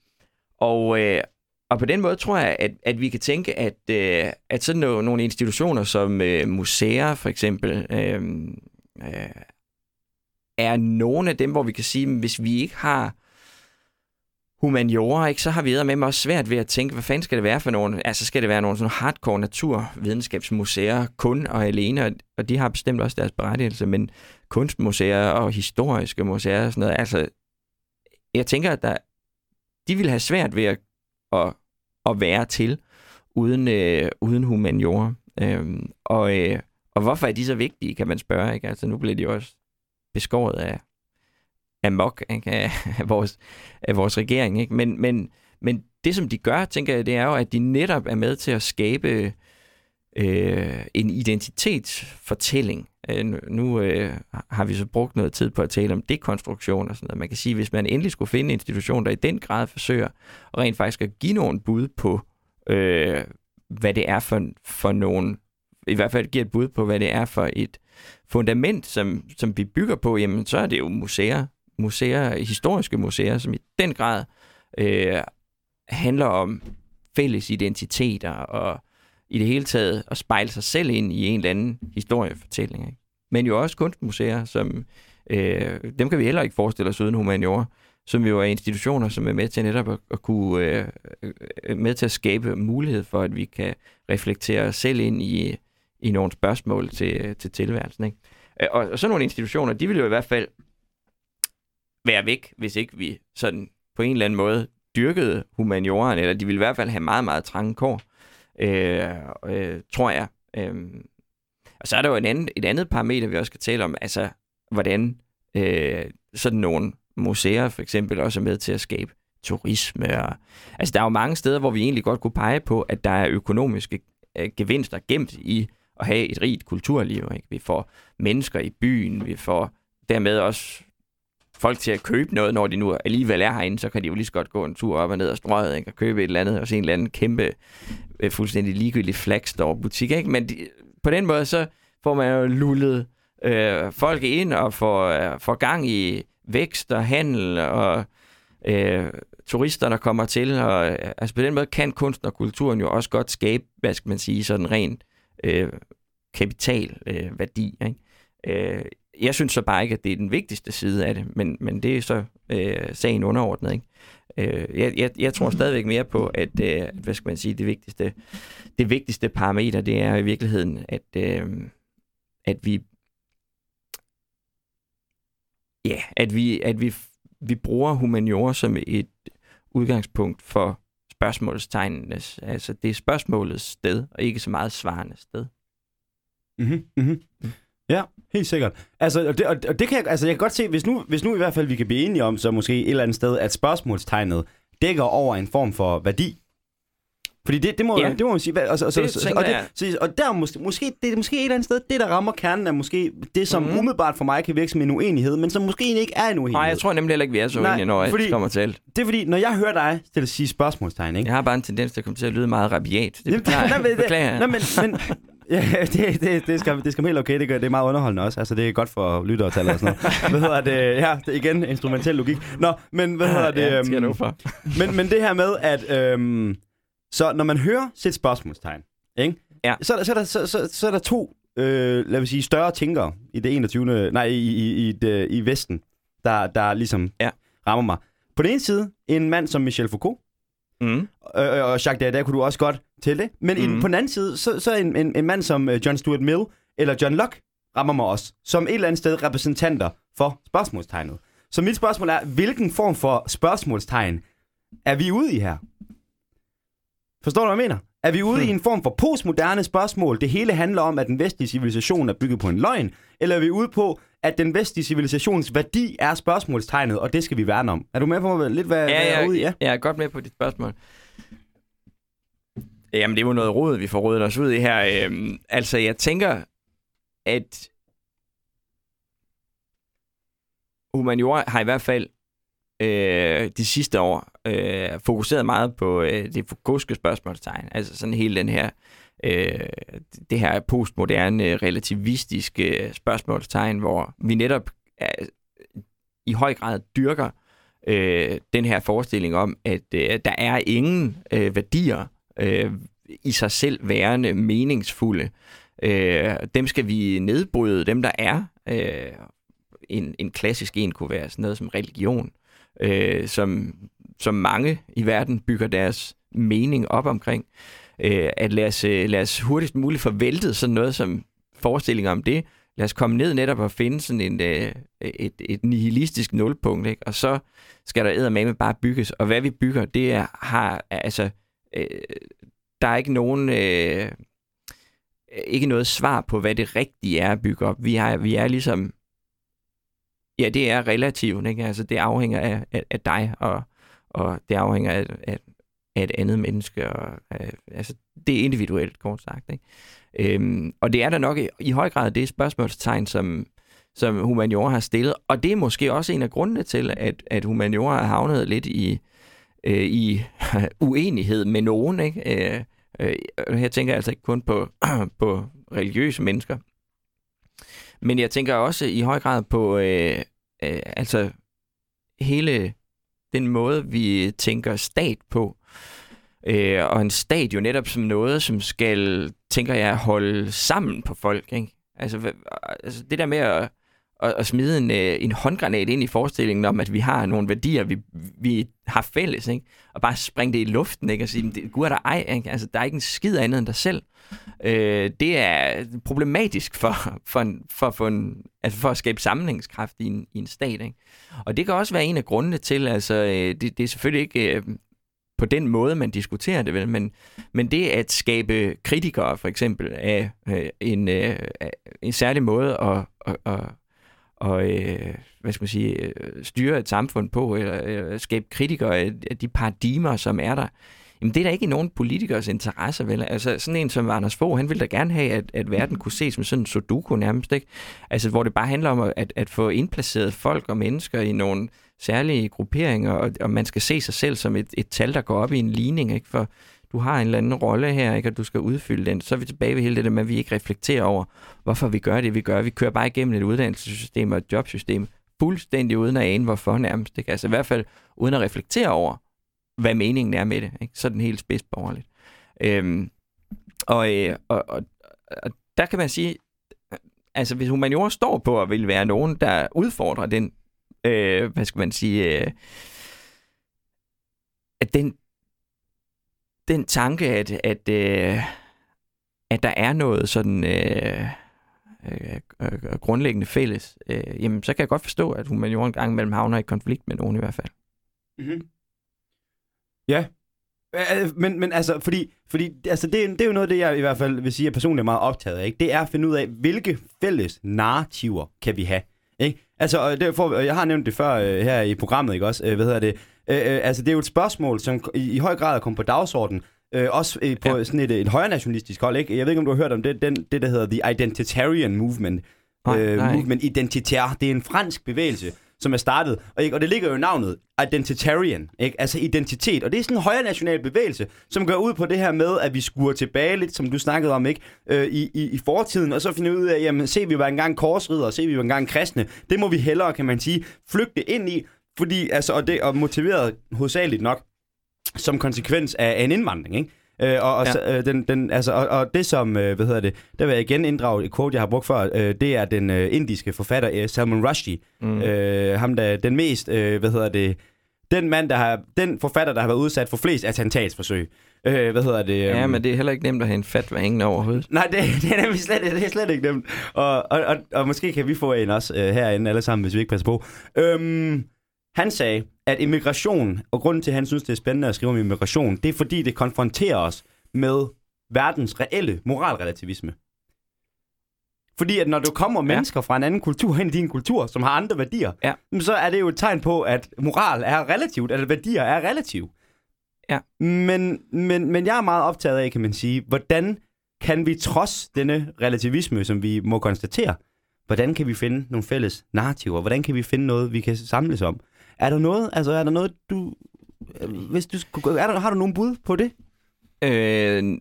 og, øh, og på den måde tror jeg, at, at vi kan tænke, at, øh, at sådan nogle, nogle institutioner som øh, museer for eksempel, øh, øh, er nogle af dem, hvor vi kan sige, at hvis vi ikke har humaniora, ikke, så har vi med mig også svært ved at tænke, hvad fanden skal det være for nogle, altså skal det være nogle sådan hardcore naturvidenskabsmuseer kun og alene, og de har bestemt også deres berettigelse, men kunstmuseer og historiske museer og sådan noget, altså jeg tænker, at der, de vil have svært ved at, at, at være til uden, øh, uden humaniora. Øhm, og, øh, og hvorfor er de så vigtige, kan man spørge. Ikke? Altså, nu bliver de også beskåret af, amok ikke? Af, af, vores, af vores regering. Ikke? Men, men, men det, som de gør, tænker jeg, det er jo, at de netop er med til at skabe øh, en identitetsfortælling. Øh, nu øh, har vi så brugt noget tid på at tale om dekonstruktion og sådan noget. Man kan sige, hvis man endelig skulle finde en institution, der i den grad forsøger at rent faktisk at give nogle bud på, øh, hvad det er for, for nogle, i hvert fald giver et bud på, hvad det er for et fundament, som, som vi bygger på, jamen så er det jo museer, museer, historiske museer, som i den grad øh, handler om fælles identiteter og i det hele taget at spejle sig selv ind i en eller anden historiefortælling. Ikke? Men jo også kunstmuseer, som øh, dem kan vi heller ikke forestille os uden humaniora, som jo er institutioner, som er med til netop at, at kunne øh, øh med til at skabe mulighed for, at vi kan reflektere os selv ind i, i nogle spørgsmål til, til tilværelsen. Ikke? Og, og sådan nogle institutioner, de vil jo i hvert fald være væk, hvis ikke vi sådan på en eller anden måde dyrkede humanioren, eller de vil i hvert fald have meget, meget trange kår øh, øh, tror jeg. Øh, og så er der jo en anden, et andet parameter, vi også skal tale om, altså hvordan øh, sådan nogle museer for eksempel også er med til at skabe turisme. Og, altså der er jo mange steder, hvor vi egentlig godt kunne pege på, at der er økonomiske øh, gevinster gemt i at have et rigt kulturliv. Ikke? Vi får mennesker i byen, vi får dermed også folk til at købe noget, når de nu alligevel er herinde, så kan de jo lige så godt gå en tur op og ned og strøget, ikke? og købe et eller andet, og se en eller anden kæmpe, øh, fuldstændig ligegyldig flagstore butik. Ikke? Men de, på den måde, så får man jo lullet øh, folk ind og får, øh, får gang i vækst og handel og øh, turister, der kommer til. Og, øh, altså på den måde kan kunsten og kulturen jo også godt skabe, hvad skal man sige, sådan ren øh, kapitalværdi. Øh, værdi, ikke? Øh, jeg synes så bare ikke, at det er den vigtigste side af det, men, men det er så øh, sagen underordnet. Ikke? Øh, jeg, jeg, jeg tror stadigvæk mere på, at øh, hvad skal man sige, det vigtigste, det vigtigste parameter, det er i virkeligheden, at, øh, at vi ja, at vi, at vi, vi bruger humaniora som et udgangspunkt for spørgsmålstegnenes. Altså, det er spørgsmålets sted, og ikke så meget svarende sted. Mm-hmm, mm-hmm. Ja, helt sikkert. Altså, og det, og det kan jeg, altså, jeg kan godt se, hvis nu, hvis nu i hvert fald vi kan blive enige om, så måske et eller andet sted, at spørgsmålstegnet dækker over en form for værdi. Fordi det, det, må, ja. det må man sige. Altså, altså, det og, det, og der er måske, måske, det er måske et eller andet sted, det der rammer kernen er måske det, som mm. umiddelbart for mig kan virke som en uenighed, men som måske ikke er en uenighed. Nej, jeg tror nemlig heller ikke, vi er så uenige, når fordi, det kommer til alt. Det er fordi, når jeg hører dig til at sige spørgsmålstegn, ikke? Jeg har bare en tendens til at komme til at lyde meget rabiat. Det beklager, nej, men, beklager nej, men, men, Ja, det, det, det, skal, det skal helt okay. Det, gør, det er meget underholdende også. Altså, det er godt for lyttere og sådan noget. hvad hedder det? Ja, det er igen instrumentel logik. Nå, men hvad hedder det? Ja, det skal for. men, men det her med, at... Øhm, så når man hører sit spørgsmålstegn, ikke? Ja. Så, så, er der, så, så, så er der to, øh, lad os sige, større tænkere i det 21. Nej, i, i, i, det, i Vesten, der, der ligesom ja. rammer mig. På den ene side, en mand som Michel Foucault, Mm. Øh, og Jacques Derrida kunne du også godt til det. Men mm. i, på den anden side, så, så en, en, en mand som uh, John Stuart Mill, eller John Locke rammer mig også, som et eller andet sted repræsentanter for spørgsmålstegnet. Så mit spørgsmål er, hvilken form for spørgsmålstegn er vi ude i her? Forstår du, hvad jeg mener? Er vi ude hmm. i en form for postmoderne spørgsmål? Det hele handler om, at den vestlige civilisation er bygget på en løgn? Eller er vi ude på, at den vestlige civilisations værdi er spørgsmålstegnet, og det skal vi værne om? Er du med på lidt, hvad, Ja, hvad jeg er ude i? Ja. jeg er godt med på dit spørgsmål. Jamen, det er jo noget rod, vi får rodet os ud i her. Øhm, altså, jeg tænker, at humaniora har i hvert fald øh, de sidste år øh, fokuseret meget på øh, det Foucault'ske spørgsmålstegn. Altså sådan hele den her, øh, Øh, det her postmoderne, øh, relativistiske øh, spørgsmålstegn, hvor vi netop er, i høj grad dyrker øh, den her forestilling om, at øh, der er ingen øh, værdier øh, i sig selv værende meningsfulde. Øh, dem skal vi nedbryde, dem der er. Øh, en, en klassisk en kunne være sådan noget som religion, øh, som, som mange i verden bygger deres mening op omkring. Øh, Øh, at lad os, øh, lad os hurtigst muligt få væltet sådan noget som forestillinger om det. Lad os komme ned netop og finde sådan en, øh, et, et nihilistisk nulpunkt, ikke? og så skal der eddermame bare bygges. Og hvad vi bygger, det er, har, altså, øh, der er ikke nogen... Øh, ikke noget svar på, hvad det rigtige er at bygge op. Vi har, vi er ligesom... Ja, det er relativt, ikke? Altså, det afhænger af, af, af dig, og, og det afhænger af, af, af et andet menneske. Og, øh, altså, det er individuelt, kort sagt. Ikke? Øhm, og det er da nok i, i høj grad det spørgsmålstegn, som, som humaniora har stillet. Og det er måske også en af grundene til, at, at humaniora har havnet lidt i, øh, i uenighed med nogen. Ikke? Øh, øh, her tænker jeg altså ikke kun på, på religiøse mennesker. Men jeg tænker også i høj grad på øh, øh, altså hele den måde, vi tænker stat på. Øh, og en stat jo netop som noget, som skal, tænker jeg, holde sammen på folk. Ikke? Altså, altså det der med at, at, at smide en, øh, en håndgranat ind i forestillingen om, at vi har nogle værdier, vi, vi har fælles, ikke? og bare springe det i luften, ikke? og sige, det, gud er der ej, ikke? Altså, der er ikke en skid andet end dig selv. Øh, det er problematisk for, for, en, for, for, en, altså for at skabe sammenhængskraft i en, i en stat. Ikke? Og det kan også være en af grundene til, altså øh, det, det er selvfølgelig ikke øh, på den måde, man diskuterer det, vel? Men, men det at skabe kritikere, for eksempel, af øh, en, øh, en særlig måde at, at, at, og øh, hvad skal man sige, øh, styre et samfund på, eller øh, skabe kritikere af, de paradigmer, som er der, jamen det er da ikke i nogen politikers interesse, vel? Altså sådan en som Anders Fogh, han ville da gerne have, at, at verden kunne ses som sådan en sudoku nærmest, ikke? Altså hvor det bare handler om at, at få indplaceret folk og mennesker i nogle særlige grupperinger, og, og man skal se sig selv som et, et tal, der går op i en ligning, ikke? For du har en eller anden rolle her, ikke? og du skal udfylde den. Så er vi tilbage ved hele det der med, at vi ikke reflekterer over, hvorfor vi gør det, vi gør. Vi kører bare igennem et uddannelsessystem og et jobsystem, fuldstændig uden at ane, hvorfor nærmest. Ikke? Altså i hvert fald uden at reflektere over, hvad meningen er med det. Ikke? Sådan helt spidsborgerligt. Øhm, og, øh, og, og, og der kan man sige, altså hvis humaniora står på at vil være nogen, der udfordrer den, øh, hvad skal man sige, øh, at den, den tanke, at, at, øh, at der er noget sådan øh, øh, øh, øh, grundlæggende fælles, øh, jamen så kan jeg godt forstå, at humaniora en gang imellem havner i konflikt med nogen i hvert fald. Mm-hmm. Ja. Men, men altså, fordi, fordi altså, det, det er jo noget af det, jeg i hvert fald vil sige, at personligt er meget optaget af. Ikke? Det er at finde ud af, hvilke fælles narrativer kan vi have. Altså, og og jeg har nævnt det før øh, her i programmet, ikke også? Øh, hvad hedder det? Øh, øh, altså, det er jo et spørgsmål, som i, i høj grad er kommet på dagsordenen. Øh, også øh, på ja. Sådan et, et højre nationalistisk hold, ikke? Jeg ved ikke, om du har hørt om det, den, det der hedder The Identitarian Movement. Nej, øh, nej. movement identitær. Det er en fransk bevægelse, som er startet, og, ikke? og det ligger jo i navnet, identitarian, ikke? altså identitet, og det er sådan en højre national bevægelse, som går ud på det her med, at vi skuer tilbage lidt, som du snakkede om, ikke? Øh, i, i, i fortiden, og så finder ud af, jamen se, vi var engang korsridder, se, vi var engang kristne, det må vi hellere, kan man sige, flygte ind i, fordi, altså, og det er motiveret hovedsageligt nok, som konsekvens af, af en indvandring, ikke? Øh, og, og, Ja. øh, den, den, altså, og, og det som, øh, hvad hedder det, der vil jeg igen inddrage et quote, jeg har brugt før, øh, det er den øh, indiske forfatter øh, Salman Rushdie. Mm. Øh, ham der, den mest, øh, hvad hedder det, den mand, der har, den forfatter, der har været udsat for flest attentatsforsøg. Øh, hvad hedder det? Ja, øhm, men det er heller ikke nemt at have en fatwa hængende over hovedet. Nej, det, det er nemlig slet, det er slet ikke nemt. Og, og, og, og måske kan vi få en også øh, herinde alle sammen, hvis vi ikke passer på. Øhm, han sagde, at immigration, og grunden til, at han synes, det er spændende at skrive om immigration, det er fordi, det konfronterer os med verdens reelle moralrelativisme. Fordi at når du kommer Ja. mennesker fra en anden kultur ind i din kultur, som har andre værdier, Ja. så er det jo et tegn på, at moral er relativt, eller værdier er relativt. Ja. Men, men, men jeg er meget optaget af, kan man sige, hvordan kan vi trods denne relativisme, som vi må konstatere, hvordan kan vi finde nogle fælles narrativer? Hvordan kan vi finde noget, vi kan samles om? Er der noget, altså er der noget, du... Øh, hvis du skulle, er der, har du nogen bud på det? Øh,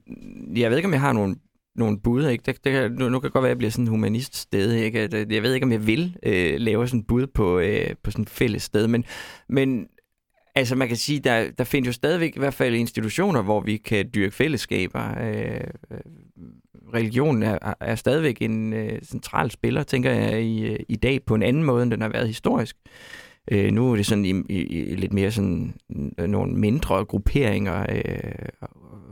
jeg ved ikke, om jeg har nogen nogle bud. Ikke? Det, det nu, nu kan det godt være, at jeg bliver sådan en humanist sted. Ikke? At, øh, Jeg ved ikke, om jeg vil øh, lave sådan et bud på, øh, på sådan et fælles sted. Men, men altså, man kan sige, der, der findes jo stadigvæk i hvert fald institutioner, hvor vi kan dyrke fællesskaber. Øh, religionen er, er stadigvæk en øh, central spiller, tænker jeg, i, øh, i dag på en anden måde, end den har været historisk. Øh, Øh, nu er det sådan i, i, i lidt mere sådan øh, nogle mindre grupperinger, øh,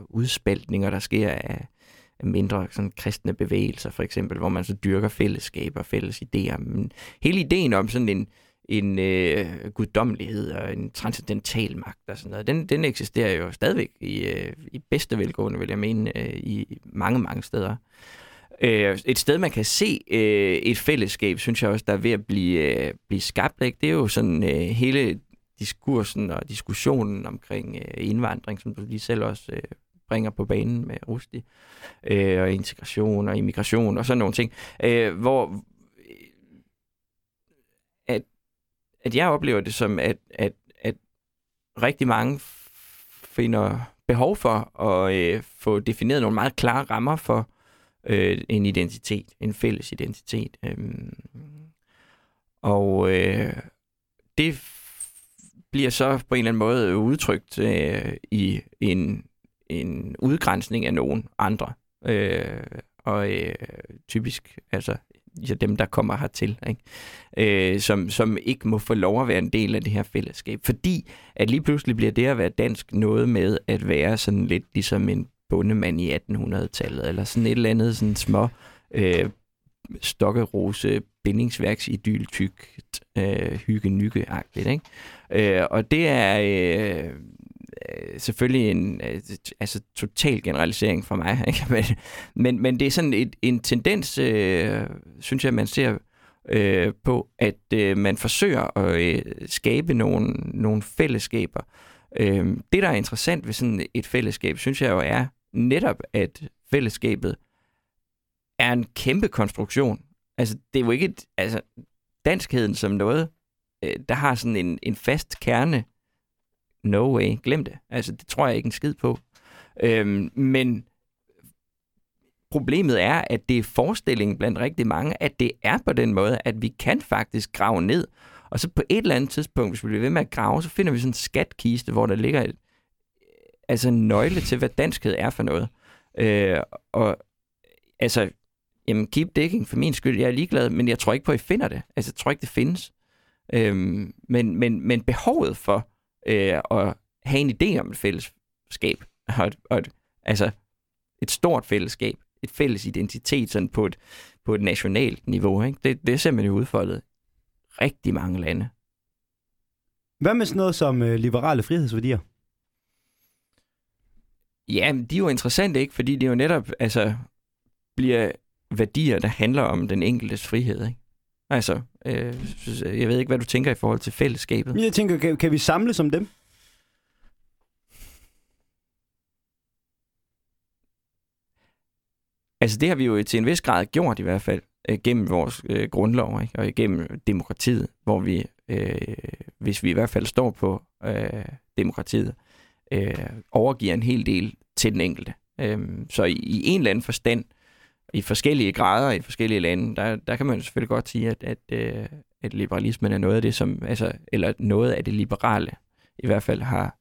udspaltninger, der sker af, af mindre sådan kristne bevægelser, for eksempel, hvor man så dyrker fællesskaber, fælles idéer. Men hele ideen om sådan en, en øh, guddommelighed og en transcendental magt og sådan noget, den, den eksisterer jo stadigvæk i, øh, i bedste velgående, vil jeg mene, øh, i mange, mange steder. Øh, et sted, man kan se øh, et fællesskab, synes jeg også, der er ved at blive, øh, blive skabt. Ikke? Det er jo sådan øh, hele diskursen og diskussionen omkring øh, indvandring, som du lige selv også øh, bringer på banen med Rusti, øh, og integration og immigration og sådan nogle ting, øh, hvor øh, at, at jeg oplever det som, at, at, at rigtig mange finder behov for at øh, få defineret nogle meget klare rammer for øh, en identitet, en fælles identitet. Øh, og øh, det bliver så på en eller anden måde udtrykt øh, i en, en udgrænsning af nogen andre. Øh, og øh, typisk altså ja, dem, der kommer hertil, ikke? Øh, som, som ikke må få lov at være en del af det her fællesskab. Fordi at lige pludselig bliver det at være dansk noget med at være sådan lidt ligesom en bondemand i 1800-tallet, eller sådan et eller andet sådan små øh, stokkerose bindingsværks idyl tykt øh, hygge nykke agtigt ikke? Øh, og det er øh, øh, selvfølgelig en øh, altså total generalisering for mig, ikke? Men, men, men det er sådan et, en tendens, øh, synes jeg, man ser øh, på, at øh, man forsøger at øh, skabe nogle, nogle fællesskaber. Øh, Øhm, det, der er interessant ved sådan et fællesskab, synes jeg jo er netop, at fællesskabet er en kæmpe konstruktion. Altså, det er jo ikke et, altså, danskheden som noget, øh, der har sådan en, en fast kerne. No way, glem det. Altså, det tror jeg ikke en skid på. Øhm, men problemet er, at det er forestillingen blandt rigtig mange, at det er på den måde, at vi kan faktisk grave ned, og så på et eller andet tidspunkt, hvis vi bliver ved med at grave, så finder vi sådan en skatkiste, hvor der ligger et, altså en nøgle til, hvad danskhed er for noget. Øh, og altså, jamen keep digging for min skyld, jeg er ligeglad, men jeg tror ikke på, at I finder det. Altså, jeg tror ikke, det findes. Øhm, men, men, men behovet for øh, at have en idé om et fællesskab, og, et, og et, altså et stort fællesskab, et fælles identitet sådan på et, på et nationalt niveau, ikke? Det, det ser man jo udfoldet rigtig mange lande. Hvad med sådan noget som øh, liberale frihedsværdier? Ja, de er jo interessante, ikke? Fordi det jo netop altså, bliver værdier, der handler om den enkeltes frihed, ikke? Altså, øh, jeg ved ikke, hvad du tænker i forhold til fællesskabet. Jeg tænker, kan, kan vi samles om dem? Altså, det har vi jo til en vis grad gjort i hvert fald, øh, gennem vores øh, grundlov, ikke? og gennem demokratiet, hvor vi, øh, hvis vi i hvert fald står på øh, demokratiet, øh, overgiver en hel del til den enkelte. Øh, så i, i en eller anden forstand, i forskellige grader i forskellige lande, der, der kan man selvfølgelig godt sige, at, at, øh, at liberalismen er noget af det, som, altså, eller noget af det liberale, i hvert fald har,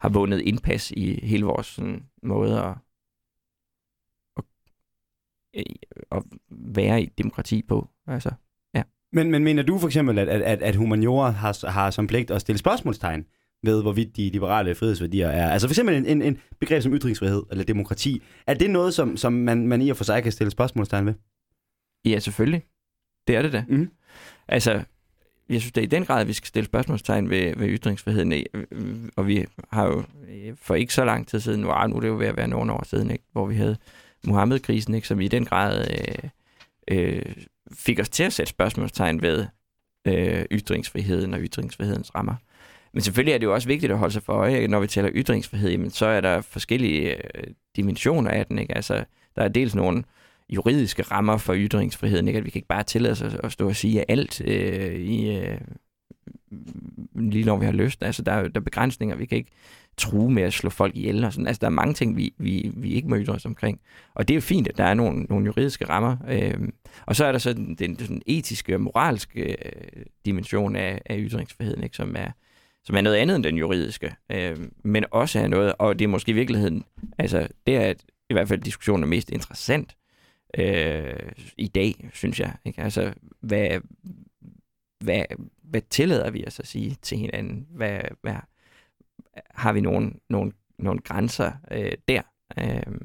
har vundet indpas i hele vores sådan, måde at, at, at være i et demokrati på. Altså, Men, men mener du for eksempel, at, at, at, humaniora har, har som pligt at stille spørgsmålstegn ved, hvorvidt de liberale frihedsværdier er. Altså for eksempel en, en, en begreb som ytringsfrihed eller demokrati. Er det noget, som, som man, man i og for sig kan stille spørgsmålstegn ved? Ja, selvfølgelig. Det er det da. Mhm. Altså, jeg synes det er i den grad, at vi skal stille spørgsmålstegn ved, ved ytringsfriheden. Øh, Og vi har jo øh, for ikke så lang tid siden, nu, ah, nu er det jo ved at være nogle år siden, ikke, hvor vi havde Mohammed-krisen, ikke, som i den grad øh, øh, fik os til at sætte spørgsmålstegn ved øh, ytringsfriheden og ytringsfrihedens rammer. Men selvfølgelig er det jo også vigtigt at holde sig for øje, når vi taler ytringsfrihed, jamen, så er der forskellige øh, dimensioner af den. Ikke? Altså, der er dels nogle juridiske rammer for ytringsfriheden. Ikke? At vi kan ikke bare tillade os at, at stå og sige alt øh, i, øh, lige når vi har lyst. Altså, der, er, der er begrænsninger. Vi kan ikke true med at slå folk ihjel. Og sådan. Altså, der er mange ting, vi, vi, vi ikke må ytre os omkring. Og det er jo fint, at der er nogle, nogle juridiske rammer. Øh, og så er der så den, den, den etiske og moralske øh, dimension af, af ytringsfriheden, ikke? Som, er, som er noget andet end den juridiske. Øh, men også er noget, og det er måske i virkeligheden, altså det er i hvert fald diskussionen er mest interessant øh, i dag, synes jeg. Ikke? Altså, hvad, hvad, hvad tillader vi os at sige til hinanden? Hvad, hvad, har vi nogle, nogle, nogle grænser øh, der? Øh,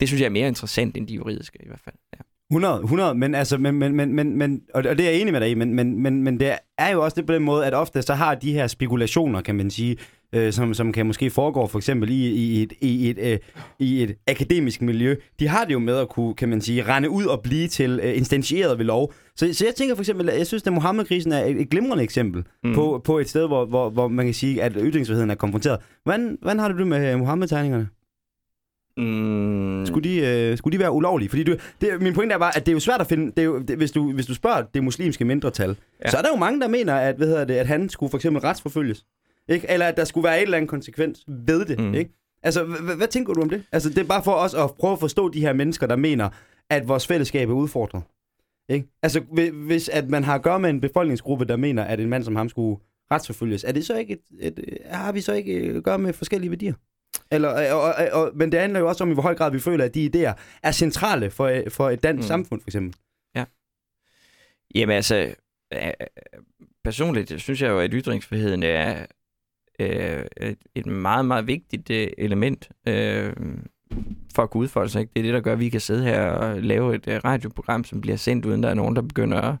det synes jeg er mere interessant end de juridiske i hvert fald. Ja. 100, 100, men altså, men, men, men, men, men og og det er jeg enig med dig i, men, men, men, men det er jo også det på den måde, at ofte så har de her spekulationer, kan man sige, øh, som, som kan måske foregå for eksempel i, i, et, i, et, øh, i et akademisk miljø, de har det jo med at kunne, kan man sige, rende ud og blive til øh, instantieret ved lov. Så, så jeg tænker for eksempel, jeg synes, at Mohammed-krisen er et, et glimrende eksempel mm. På, på et sted, hvor, hvor, hvor man kan sige, at ytringsfriheden er konfronteret. Hvordan, hvordan har du det med Mohammed-tegningerne? Mm, Skulle de, øh, skulle de være ulovlige? Fordi du, det, min pointe er bare, at det er jo svært at finde... Det er jo, det, hvis, du, hvis du spørger det muslimske mindretal, ja. Så er der jo mange, der mener, at, hvad hedder det, at han skulle for eksempel retsforfølges. Ikke? Eller at der skulle være et eller andet konsekvens ved det. Mm. Ikke? Altså, hvad tænker du om det? Altså, det er bare for os at prøve at forstå de her mennesker, der mener, at vores fællesskab er udfordret. Ikke? Altså, hvi- hvis at man har at gøre med en befolkningsgruppe, der mener, at en mand som ham skulle retsforfølges, er det så ikke et, et, har vi så ikke øh, at gøre med forskellige værdier? Eller, og, og, og, men det handler jo også om, i hvor høj grad vi føler, at de idéer er centrale for, øh, for et dansk mm. Samfund, for eksempel. Jamen altså, øh, personligt synes jeg jo, at ytringsfriheden er øh, et, et meget, meget vigtigt øh, element øh, for at kunne udfolde sig. Ikke? Det er det, der gør, at vi kan sidde her og lave et øh, radioprogram, som bliver sendt, uden der er nogen, der begynder at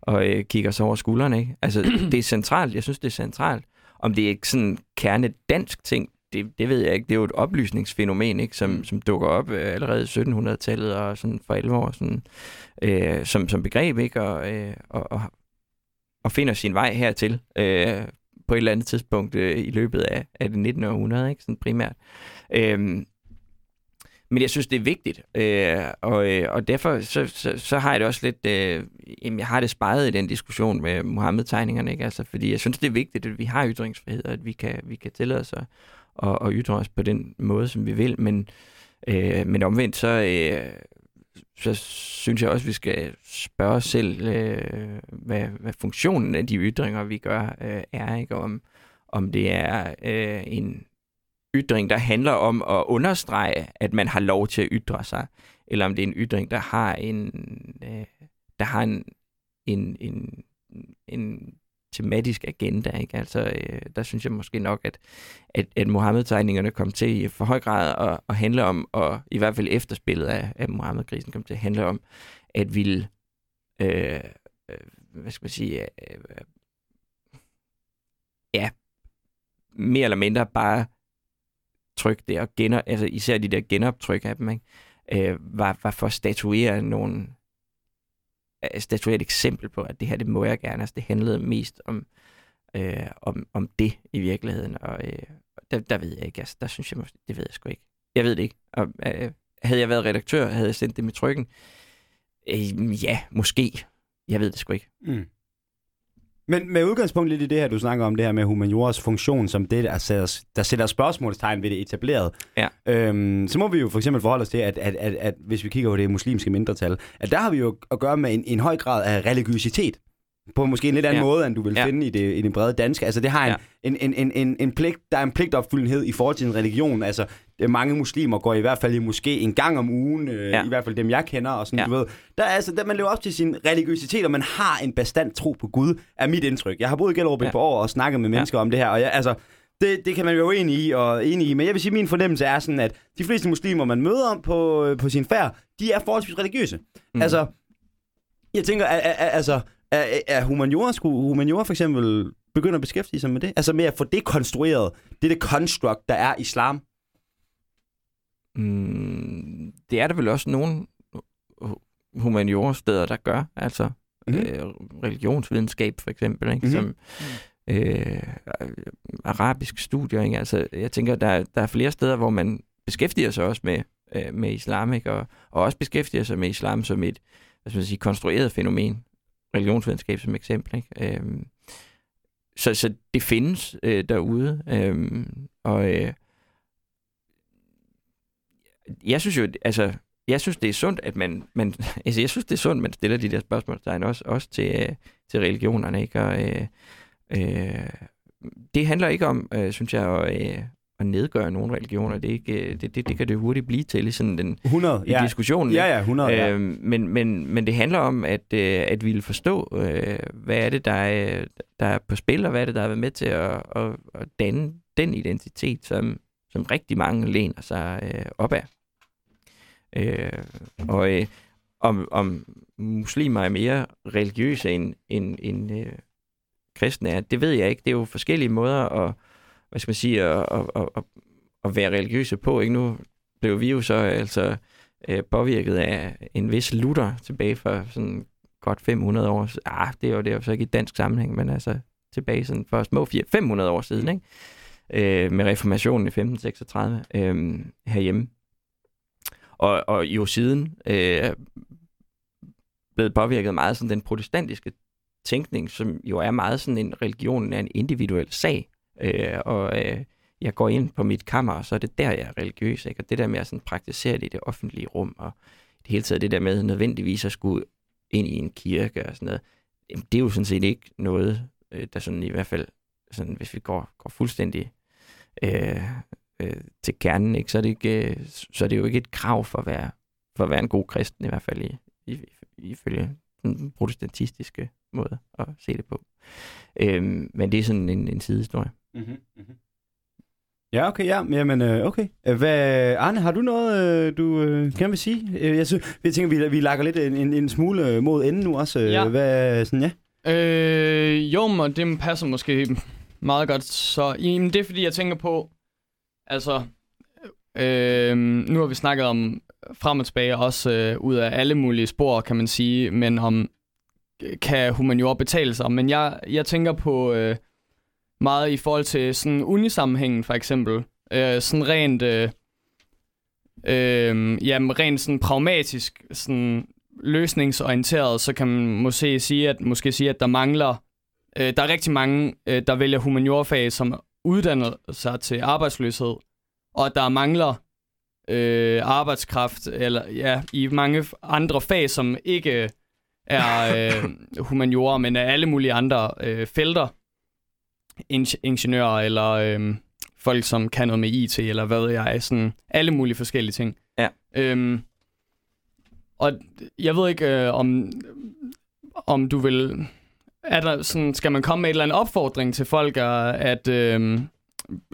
og, øh, kigge os over skuldrene. Ikke? Altså, det er centralt. Jeg synes, det er centralt. Om det er sådan kerne dansk ting, det, det ved jeg ikke. Det er jo et oplysningsfænomen, ikke? Som, som dukker op øh, allerede i 1700-tallet og sådan for alvor sådan, øh, som, som begreb, ikke? Og, øh, og, og, og finder sin vej hertil øh, på et eller andet tidspunkt øh, i løbet af, af det 19. århundrede, ikke? Sådan primært. Øhm, men jeg synes, det er vigtigt, øh, og, øh, og derfor så, så, så har jeg det også lidt, øh, jamen, jeg har det spejlet i den diskussion med Mohammed-tegningerne, ikke? Altså, fordi jeg synes, det er vigtigt, at vi har ytringsfrihed, og at vi kan, vi kan tillade os at, og, og ytre os på den måde, som vi vil, men, øh, men omvendt så, øh, så synes jeg også, at vi skal spørge os selv, øh, hvad, hvad funktionen af de ytringer, vi gør, øh, er, ikke? Om, om det er øh, en ytring, der handler om at understrege, at man har lov til at ytre sig, eller om det er en ytring, der har en, øh, der har en, en, en, en tematisk agenda. Ikke? Altså, øh, der synes jeg måske nok, at, at, at Mohammed-tegningerne kom til i for høj grad at, at handle om, og i hvert fald efterspillet af, af Mohammed-krisen kom til at handle om, at ville, øh, øh, hvad skal man sige, øh, øh, ja, mere eller mindre bare tryk det, og gener, altså især de der genoptryk af dem, ikke? Øh, var, var for at statuere nogle statuere et eksempel på, at det her, det må jeg gerne. Altså, det handlede mest om, øh, om, om det i virkeligheden, og øh, der, der ved jeg ikke, altså, der synes jeg måske, det ved jeg sgu ikke. Jeg ved det ikke. Og, øh, havde jeg været redaktør, havde jeg sendt det med trykken? Øh, ja, måske. Jeg ved det sgu ikke. Mm. Men med udgangspunkt lidt i det her, du snakker om det her med humanioras funktion, som det, der sætter, der sætter spørgsmålstegn ved det etablerede, Ja. øhm, så må vi jo for eksempel forholde os til, at, at, at, at hvis vi kigger på det muslimske mindretal, at der har vi jo at gøre med en, en høj grad af religiøsitet. På måske en lidt anden ja. Måde, end du vil ja. Finde i det, i det brede danske. Altså det har en, Ja. en, en, en, en, en pligt, der er en pligtopfyldenhed i forhold til en religion. Altså mange muslimer går i hvert fald i måske en gang om ugen, øh, Ja. ja. i hvert fald dem jeg kender, og sådan, Ja. ja. du ved. Der er altså, der man lever op til sin religiøsitet, og man har en bestandt tro på Gud, er mit indtryk. Jeg har boet i Gellerup Ja. et par år og snakket med mennesker om det her, og jeg, altså, det, det kan man være uenig i og enig i, men jeg vil sige, at min fornemmelse er sådan, at de fleste muslimer, man møder på, øh, på sin færd, de er forholdsvis religiøse. Mm. Altså, jeg tænker, er, er, er, altså, er, er humaniora, skulle humaniora for eksempel begynde at beskæftige sig med det? Altså med at få det konstrueret, det det construct, der er islam. Mm, det er der vel også nogle humaniorsteder, der gør. Altså mm. øh, religionsvidenskab for eksempel, ikke? Mhm. som øh, arabisk studier. Ikke? Altså, jeg tænker, der, der er flere steder, hvor man beskæftiger sig også med, øh, med islam, ikke? Og, og også beskæftiger sig med islam som et hvad skal man sige, konstrueret fænomen. Religionsvidenskab som eksempel. Ikke? Øhm, så, så det findes øh, derude. Øhm, og øh, jeg synes jo, altså, jeg synes, det er sundt, at man, man altså, jeg synes, det er sundt, at man stiller de der spørgsmålstegn også, også til, øh, til religionerne, ikke? Og, øh, øh, det handler ikke om, øh, synes jeg, at, øh, at nedgøre nogle religioner. Det, er ikke, øh, det, det, det kan det hurtigt blive til i sådan den 100, i ja. diskussionen. Ja, ja, 100, ja. Øhm, men, men, men det handler om, at, øh, at vi vil forstå, øh, hvad er det, der er, der er på spil, og hvad er det, der har været med til at, at, at danne den identitet, som, som rigtig mange læner sig øh, op af. Øh, og øh, om, om muslimer er mere religiøse end, end, end øh, kristne er, det ved jeg ikke. Det er jo forskellige måder at, hvad skal man sige, at, at, at, at, at være religiøse på. Ikke? Nu blev vi jo så altså øh, påvirket af en vis Luther tilbage for sådan godt 500 år siden. Ah, det er jo, det er jo så ikke i dansk sammenhæng, men altså tilbage sådan for små 400 500 år siden, ikke? Øh, med reformationen i 1536 øh, herhjemme. Og, og jo siden øh, blevet påvirket meget sådan den protestantiske tænkning, som jo er meget sådan en religion er en individuel sag. Øh, og øh, jeg går ind på mit kammer, og så er det der, jeg er religiøs. Ikke? Og det der med at sådan praktisere det i det offentlige rum, og det hele taget det der med nødvendigvis at skulle ind i en kirke og sådan noget, jamen, det er jo sådan set ikke noget, øh, der sådan i hvert fald, sådan, hvis vi går, går fuldstændig øh, øh, til kernen, ikke? Så, er det ikke, øh, så er det jo ikke et krav for at være, for at være en god kristen, i hvert fald i, i, ifølge den protestantistiske måde at se det på. Øhm, men det er sådan en, en sidehistorie. Mm-hmm. Ja, okay, ja. Jamen, øh, okay. Hvad, Arne, har du noget, du øh, gerne vil sige? Jeg, synes, jeg tænker, vi, vi lakker lidt en, en, en smule mod enden nu også. Ja. Hvad, sådan, ja. Øh, jo, men det passer måske meget godt. Så jamen, det er fordi, jeg tænker på, altså, øh, nu har vi snakket om frem og tilbage, også øh, ud af alle mulige spor, kan man sige, men om, kan humaniora betale sig? Men jeg, jeg tænker på øh, meget i forhold til sådan unisammenhængen, for eksempel. Øh, sådan rent, øh, øh, jamen, rent sådan pragmatisk, sådan løsningsorienteret, så kan man måske sige, at, måske sige, at der mangler, øh, der er rigtig mange, øh, der vælger humaniorfag, som uddanner sig til arbejdsløshed, og der mangler øh, arbejdskraft, eller ja, i mange andre fag, som ikke er øh, humaniorer, men er alle mulige andre øh, felter, Ing- ingeniører eller øh, folk, som kan noget med IT, eller hvad ved jeg, sådan alle mulige forskellige ting. Ja. Øhm, og jeg ved ikke, øh, om, om du vil... Er der sådan, skal man komme med en eller anden opfordring til folk at, øhm,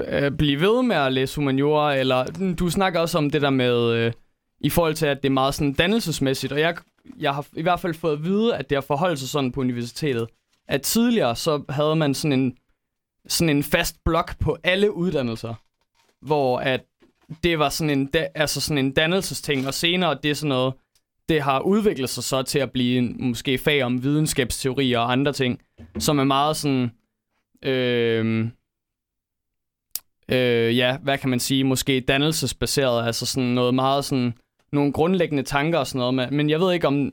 øh, blive ved med at læse humaniora, eller mm, du snakker også om det der med, øh, i forhold til, at det er meget sådan dannelsesmæssigt, og jeg, jeg har i hvert fald fået at vide, at det har forholdt sig sådan på universitetet, at tidligere så havde man sådan en, sådan en fast blok på alle uddannelser, hvor at det var sådan en, da, altså sådan en dannelsesting, og senere det er sådan noget, det har udviklet sig så til at blive en, måske fag om videnskabsteori og andre ting, som er meget sådan, øh, øh, ja, hvad kan man sige, måske dannelsesbaseret, altså sådan noget meget sådan, nogle grundlæggende tanker og sådan noget, med, men jeg ved ikke om,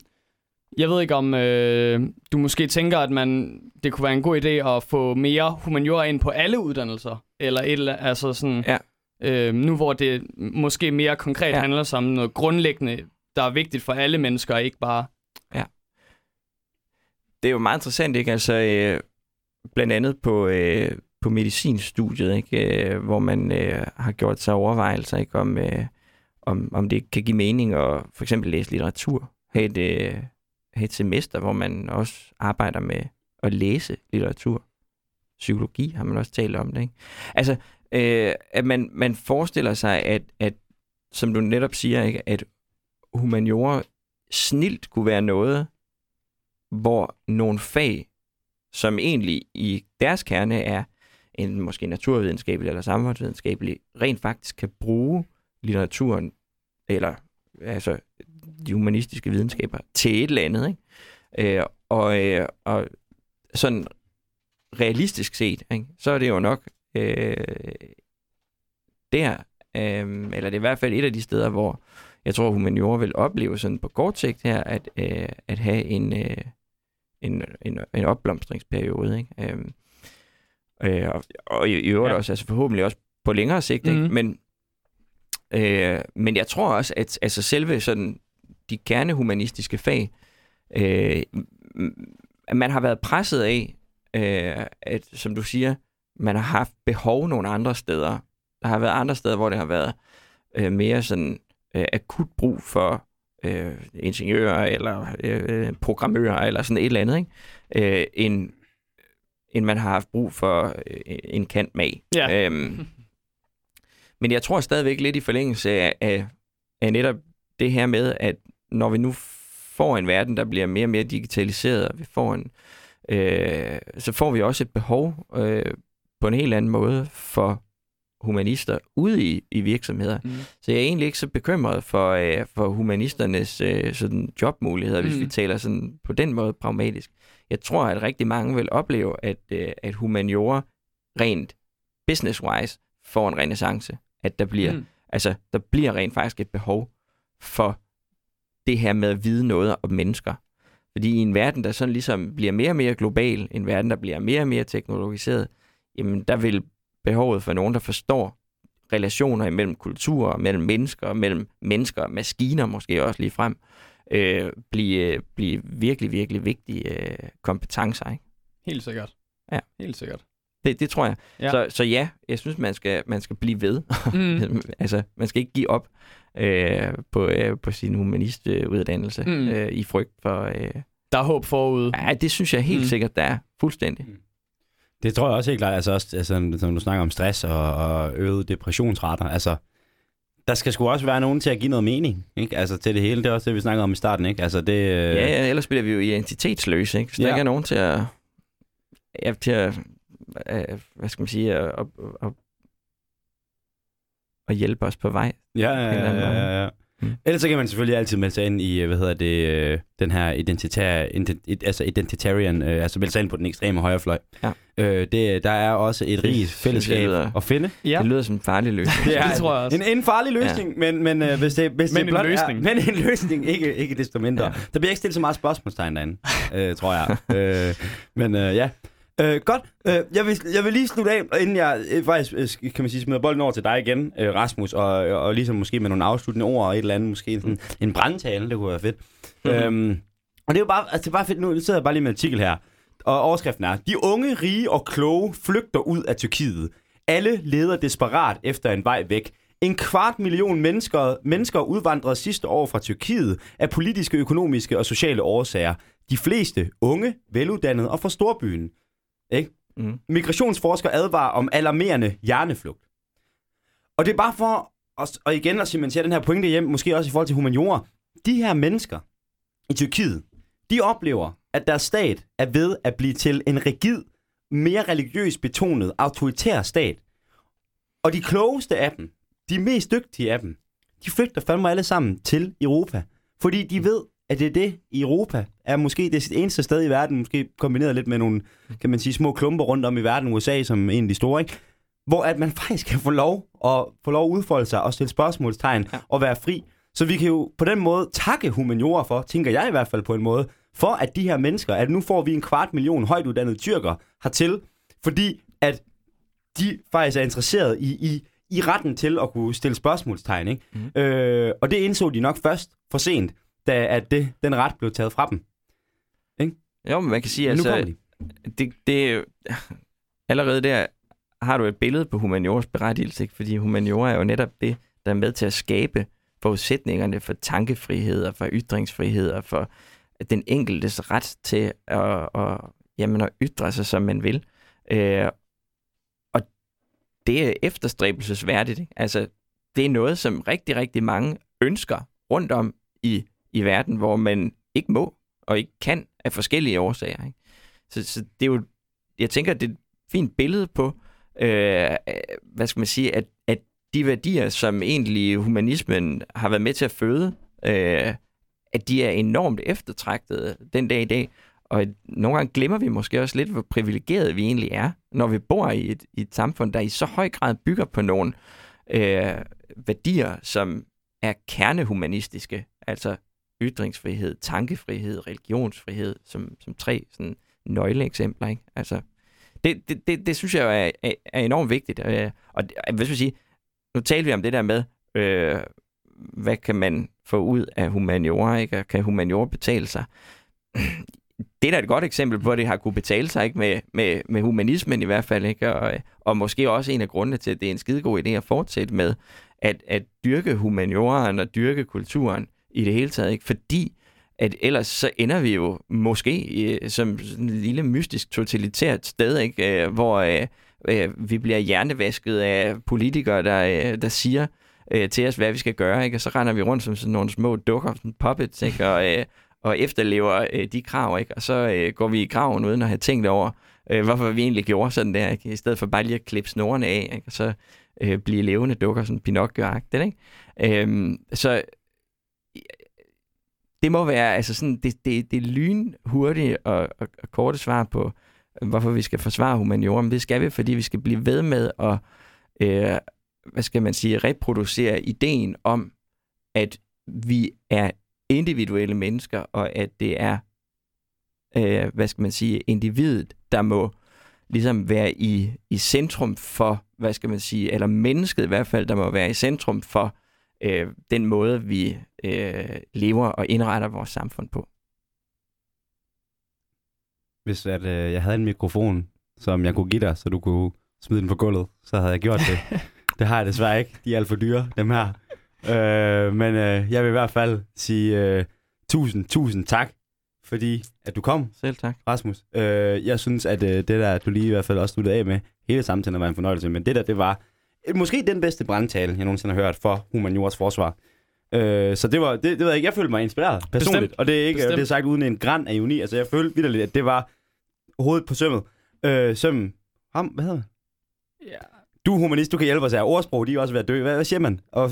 jeg ved ikke om øh, du måske tænker, at man, det kunne være en god idé at få mere humaniora ind på alle uddannelser, eller et eller altså sådan, Ja. øh, nu hvor det måske mere konkret Ja. ja. handler om noget grundlæggende, der er vigtigt for alle mennesker, ikke bare Ja. det er jo meget interessant, ikke? Altså, øh, blandt andet på, øh, på på medicinstudiet, ikke? Øh, hvor man øh, har gjort sig overvejelser ikke? Om, øh, om, om det kan give mening at for eksempel læse litteratur. Have et, øh, have et semester, hvor man også arbejder med at læse litteratur. Psykologi har man også talt om det. Ikke? Altså, øh, at man, man forestiller sig, at, at som du netop siger, ikke, at humaniora snilt kunne være noget, hvor nogle fag, som egentlig i deres kerne er en måske naturvidenskabelig eller samfundsvidenskabelig, rent faktisk kan bruge litteraturen, eller altså de humanistiske videnskaber, til et eller andet. Ikke? Øh, og, øh, og sådan realistisk set, ikke? så er det jo nok øh, der, øh, eller det er i hvert fald et af de steder, hvor jeg tror, humaniora vil opleve sådan på kort sigt her, at, øh, at have en, øh, en, en, en opblomstringsperiode. Ikke? Øh, øh, og, og i, i øvrigt ja. også, altså forhåbentlig også på længere sigt, mm-hmm. ikke? men øh, men jeg tror også, at altså selve sådan de kernehumanistiske fag, øh, man har været presset af, øh, at som du siger, man har haft behov nogle andre steder. Der har været andre steder, hvor det har været øh, mere sådan øh, akut brug for øh, ingeniører eller øh, programmører eller sådan et eller andet, ikke? Øh, end, end man har haft brug for øh, en kant mag. Ja. Øhm, men jeg tror stadigvæk lidt i forlængelse af, af, af netop det her med, at når vi nu får en verden, der bliver mere og mere digitaliseret, og vi får en, øh, så får vi også et behov øh, på en helt anden måde for humanister ude i, i virksomheder. Mm. Så jeg er egentlig ikke så bekymret for, øh, for humanisternes øh, sådan jobmuligheder, mm. hvis vi taler sådan på den måde pragmatisk. Jeg tror, at rigtig mange vil opleve, at, øh, at humaniora rent business-wise får en renaissance. At der bliver, mm. altså, der bliver rent faktisk et behov for det her med at vide noget om mennesker. Fordi i en verden, der sådan ligesom bliver mere og mere global, en verden, der bliver mere og mere teknologiseret, jamen der vil behovet for nogen, der forstår relationer mellem kulturer, mellem mennesker, mellem mennesker og maskiner måske også lige frem, øh, blive, blive virkelig, virkelig vigtige øh, kompetencer. Ikke? Helt sikkert. Ja. Helt sikkert. Det, det tror jeg. Ja. Så, så ja, jeg synes, man skal, man skal blive ved. Mm. altså, man skal ikke give op øh, på, øh, på sin humanistuddannelse mm. øh, i frygt for... Øh... Der er håb forude. Ja, det synes jeg helt mm. sikkert, der er. Fuldstændig. Mm. Det tror jeg også helt klart, altså, også, altså som du snakker om stress og, og øgede depressionsrater, altså der skal sgu også være nogen til at give noget mening, ikke? Altså til det hele, det er også det, vi snakkede om i starten, ikke? Altså det... Øh... Ja, ja, ellers bliver vi jo identitetsløse, ikke? Hvis ja. der ikke er nogen til at... Ja, til at øh, hvad skal man sige, at, at, at, at hjælpe os på vej. Ja, ja, ja, ja, ja. Mm. Ellers så kan man selvfølgelig altid melde sig ind i, hvad hedder det, øh, den her identitær, ident, altså identitarian, øh, altså melde sig ind på den ekstreme højrefløj. Ja. Øh, det, der er også et rigt fællesskab lyder, at finde. Ja. Det lyder som en farlig løsning. ja, det tror jeg også. En, en farlig løsning, ja. men, men øh, hvis det, hvis men det en løsning. Er, men en løsning, ikke, ikke desto mindre. Ja. Der bliver ikke stillet så meget spørgsmålstegn derinde, øh, tror jeg. øh, men øh, ja. Øh, godt. Øh, jeg, vil, jeg vil lige slutte af, inden jeg øh, faktisk, øh, kan man sige, smider bolden over til dig igen, øh, Rasmus, og, og ligesom måske med nogle afsluttende ord og et eller andet, måske sådan, en brandtale, det kunne være fedt. Mm-hmm. Øhm, og det er jo bare, altså, det er bare fedt, nu sidder jeg bare lige med en artikel her, og overskriften er, de unge, rige og kloge flygter ud af Tyrkiet. Alle leder desperat efter en vej væk. En kvart million mennesker, mennesker udvandrede sidste år fra Tyrkiet af politiske, økonomiske og sociale årsager. De fleste unge, veluddannede og fra storbyen. Ikke? Mm. Migrationsforskere advarer om alarmerende hjerneflugt. Og det er bare for at, og igen at cementere den her pointe hjem, måske også i forhold til humaniora. De her mennesker i Tyrkiet, de oplever, at deres stat er ved at blive til en rigid, mere religiøst betonet, autoritær stat. Og de klogeste af dem, de mest dygtige af dem, de flygter fandme alle sammen til Europa. Fordi de ved, at det er det i Europa, er måske det eneste sted i verden, måske kombineret lidt med nogle, kan man sige, små klumper rundt om i verden, USA som en af de store, ikke? hvor at man faktisk kan få lov at, få lov at udfolde sig og stille spørgsmålstegn ja. og være fri. Så vi kan jo på den måde takke humaniora for, tænker jeg i hvert fald på en måde, for at de her mennesker, at nu får vi en kvart million højt uddannede tyrker hertil, fordi at de faktisk er interesseret i, i, i retten til at kunne stille spørgsmålstegn. Ikke? Mm. Øh, og det indså de nok først for sent, da at det, den ret blev taget fra dem. Ikke? Jo, men man kan sige, men altså, det, det allerede der har du et billede på humaniores berettigelse, ikke? fordi humaniora er jo netop det, der er med til at skabe forudsætningerne for tankefrihed og for ytringsfrihed og for den enkeltes ret til at, at, jamen, at ytre sig, som man vil. Øh, og det er efterstræbelsesværdigt. Ikke? Altså, det er noget, som rigtig, rigtig mange ønsker rundt om i, i verden, hvor man ikke må og ikke kan af forskellige årsager. Ikke? Så, så det er jo, jeg tænker, det er et fint billede på, øh, hvad skal man sige, at, at de værdier, som egentlig humanismen har været med til at føde, øh, at de er enormt eftertragtede den dag i dag. Og nogle gange glemmer vi måske også lidt, hvor privilegerede vi egentlig er, når vi bor i et, i et samfund, der i så høj grad bygger på nogle øh, værdier, som er kernehumanistiske, altså ytringsfrihed, tankefrihed, religionsfrihed, som, som tre sådan, nøgleeksempler. Ikke? Altså, det, det, det, det synes jeg er, er, er enormt vigtigt. Øh, og hvis vi siger, nu taler vi om det der med, øh, hvad kan man få ud af humaniora, ikke? Og kan humaniora betale sig? Det er da et godt eksempel på, at det har kunne betale sig ikke? Med, med, med humanismen i hvert fald. Ikke? Og, og måske også en af grundene til, at det er en skidegod idé at fortsætte med at, at dyrke humanioraen og dyrke kulturen i det hele taget. Ikke? Fordi at ellers så ender vi jo måske øh, som en lille mystisk totalitært sted, ikke? Øh, hvor øh, øh, vi bliver hjernevasket af politikere, der, øh, der siger øh, til os, hvad vi skal gøre, ikke? og så render vi rundt som sådan nogle små dukker, sådan puppets, ikke? Og, øh, og efterlever øh, de krav, ikke? og så øh, går vi i graven uden at have tænkt over, øh, hvorfor vi egentlig gjorde sådan der, ikke? i stedet for bare lige at klippe snorene af, ikke? og så øh, blive levende dukker, sådan Pinocchio-agtigt. Ikke? Øhm, så det må være altså sådan, det, det, det lyn lynhurtigt og, og, og korte svar på, øh, hvorfor vi skal forsvare humaniora, men det skal vi, fordi vi skal blive ved med at, øh, hvad skal man sige, reproducere ideen om, at vi er individuelle mennesker, og at det er, øh, hvad skal man sige, individet, der må ligesom være i, i centrum for, hvad skal man sige, eller mennesket i hvert fald, der må være i centrum for øh, den måde, vi øh, lever og indretter vores samfund på. Hvis at, øh, jeg havde en mikrofon, som jeg kunne give dig, så du kunne smide den på gulvet, så havde jeg gjort det. det har jeg desværre ikke. De er alt for dyre, dem her. Øh, men øh, jeg vil i hvert fald sige øh, tusind, tusind tak, fordi at du kom. Selv tak. Rasmus. Øh, jeg synes, at øh, det der, du lige i hvert fald også sluttede af med, hele samtalen var en fornøjelse, men det der, det var måske den bedste brandtale, jeg nogensinde har hørt for humaniores forsvar. Øh, så det var, det, det ved jeg ikke, jeg følte mig inspireret personligt, Bestemt. og det er ikke Bestemt. det er sagt uden en græn af ironi. Altså jeg følte vidderligt, at det var hovedet på sømmet. Øh, sømmen. Ham, hvad hedder Ja. Du er humanist, du kan hjælpe os her. Ordsprog, de er også ved at dø. Hvad, hvad siger man? Og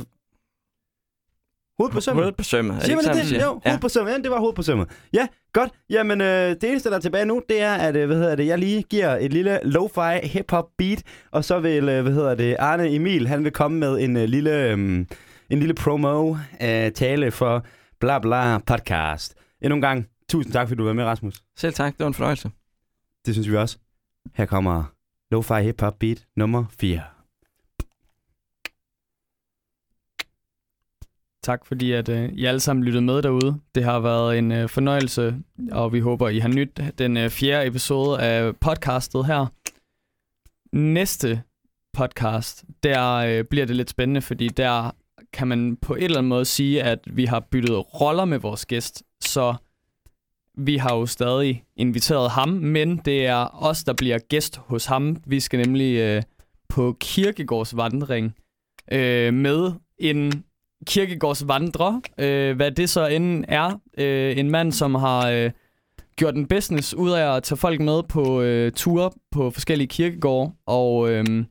Hovedet på sømmet? Hovedet på sømmet. Siger man det? det? Jo, hovedet ja. på sømmet. Ja, det var hovedet på sømmet. Ja, godt. Jamen, øh, det eneste, der er tilbage nu, det er, at øh, hvad hedder det, jeg lige giver et lille lo-fi hip-hop beat, og så vil, øh, hvad hedder det, Arne Emil, han vil komme med en øh, lille, øh, en lille promo øh, tale for bla bla podcast. Endnu en gang, tusind tak, fordi du var med, Rasmus. Selv tak, det var en fornøjelse. Det synes vi også. Her kommer lo-fi hip-hop beat nummer 4. Tak fordi, at øh, I alle sammen lyttede med derude. Det har været en øh, fornøjelse, og vi håber, I har nyt den øh, fjerde episode af podcastet her. Næste podcast, der øh, bliver det lidt spændende, fordi der kan man på et eller andet måde sige, at vi har byttet roller med vores gæst. Så vi har jo stadig inviteret ham, men det er os, der bliver gæst hos ham. Vi skal nemlig øh, på kirkegårdsvandring øh, med en kirkegårdsvandrer. øh, hvad det så end er. Øh, en mand, som har øh, gjort en business ud af at tage folk med på øh, ture på forskellige kirkegårde, og øh,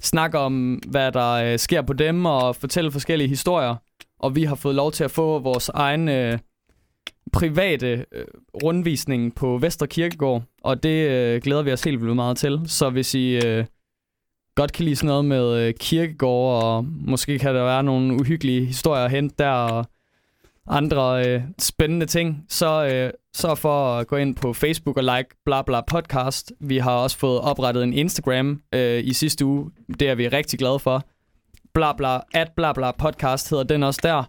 snakke om, hvad der øh, sker på dem, og fortælle forskellige historier. Og vi har fået lov til at få vores egen øh, private øh, rundvisning på Vester Kirkegård, og det øh, glæder vi os helt vildt meget til. Så hvis I... Øh, godt kan lide sådan noget med øh, kirkegård, og måske kan der være nogle uhyggelige historier at hente der, og andre øh, spændende ting, så øh, så for at gå ind på Facebook og like bla bla podcast. Vi har også fået oprettet en Instagram øh, i sidste uge. Det er vi rigtig glade for. Bla bla, at bla bla podcast hedder den også der.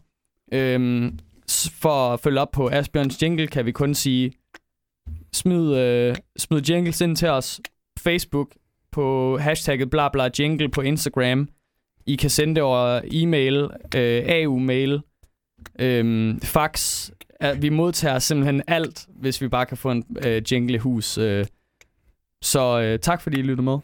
Øhm, for at følge op på Asbjørns jingle, kan vi kun sige, smid, øh, smid jingles ind til os. Facebook, på hashtagget bla bla jingle på Instagram. I kan sende det over e-mail, øh, AU-mail, Øhm, fax. Vi modtager simpelthen alt, hvis vi bare kan få en øh, jingle hus. Øh. Så øh, tak fordi I lyttede med.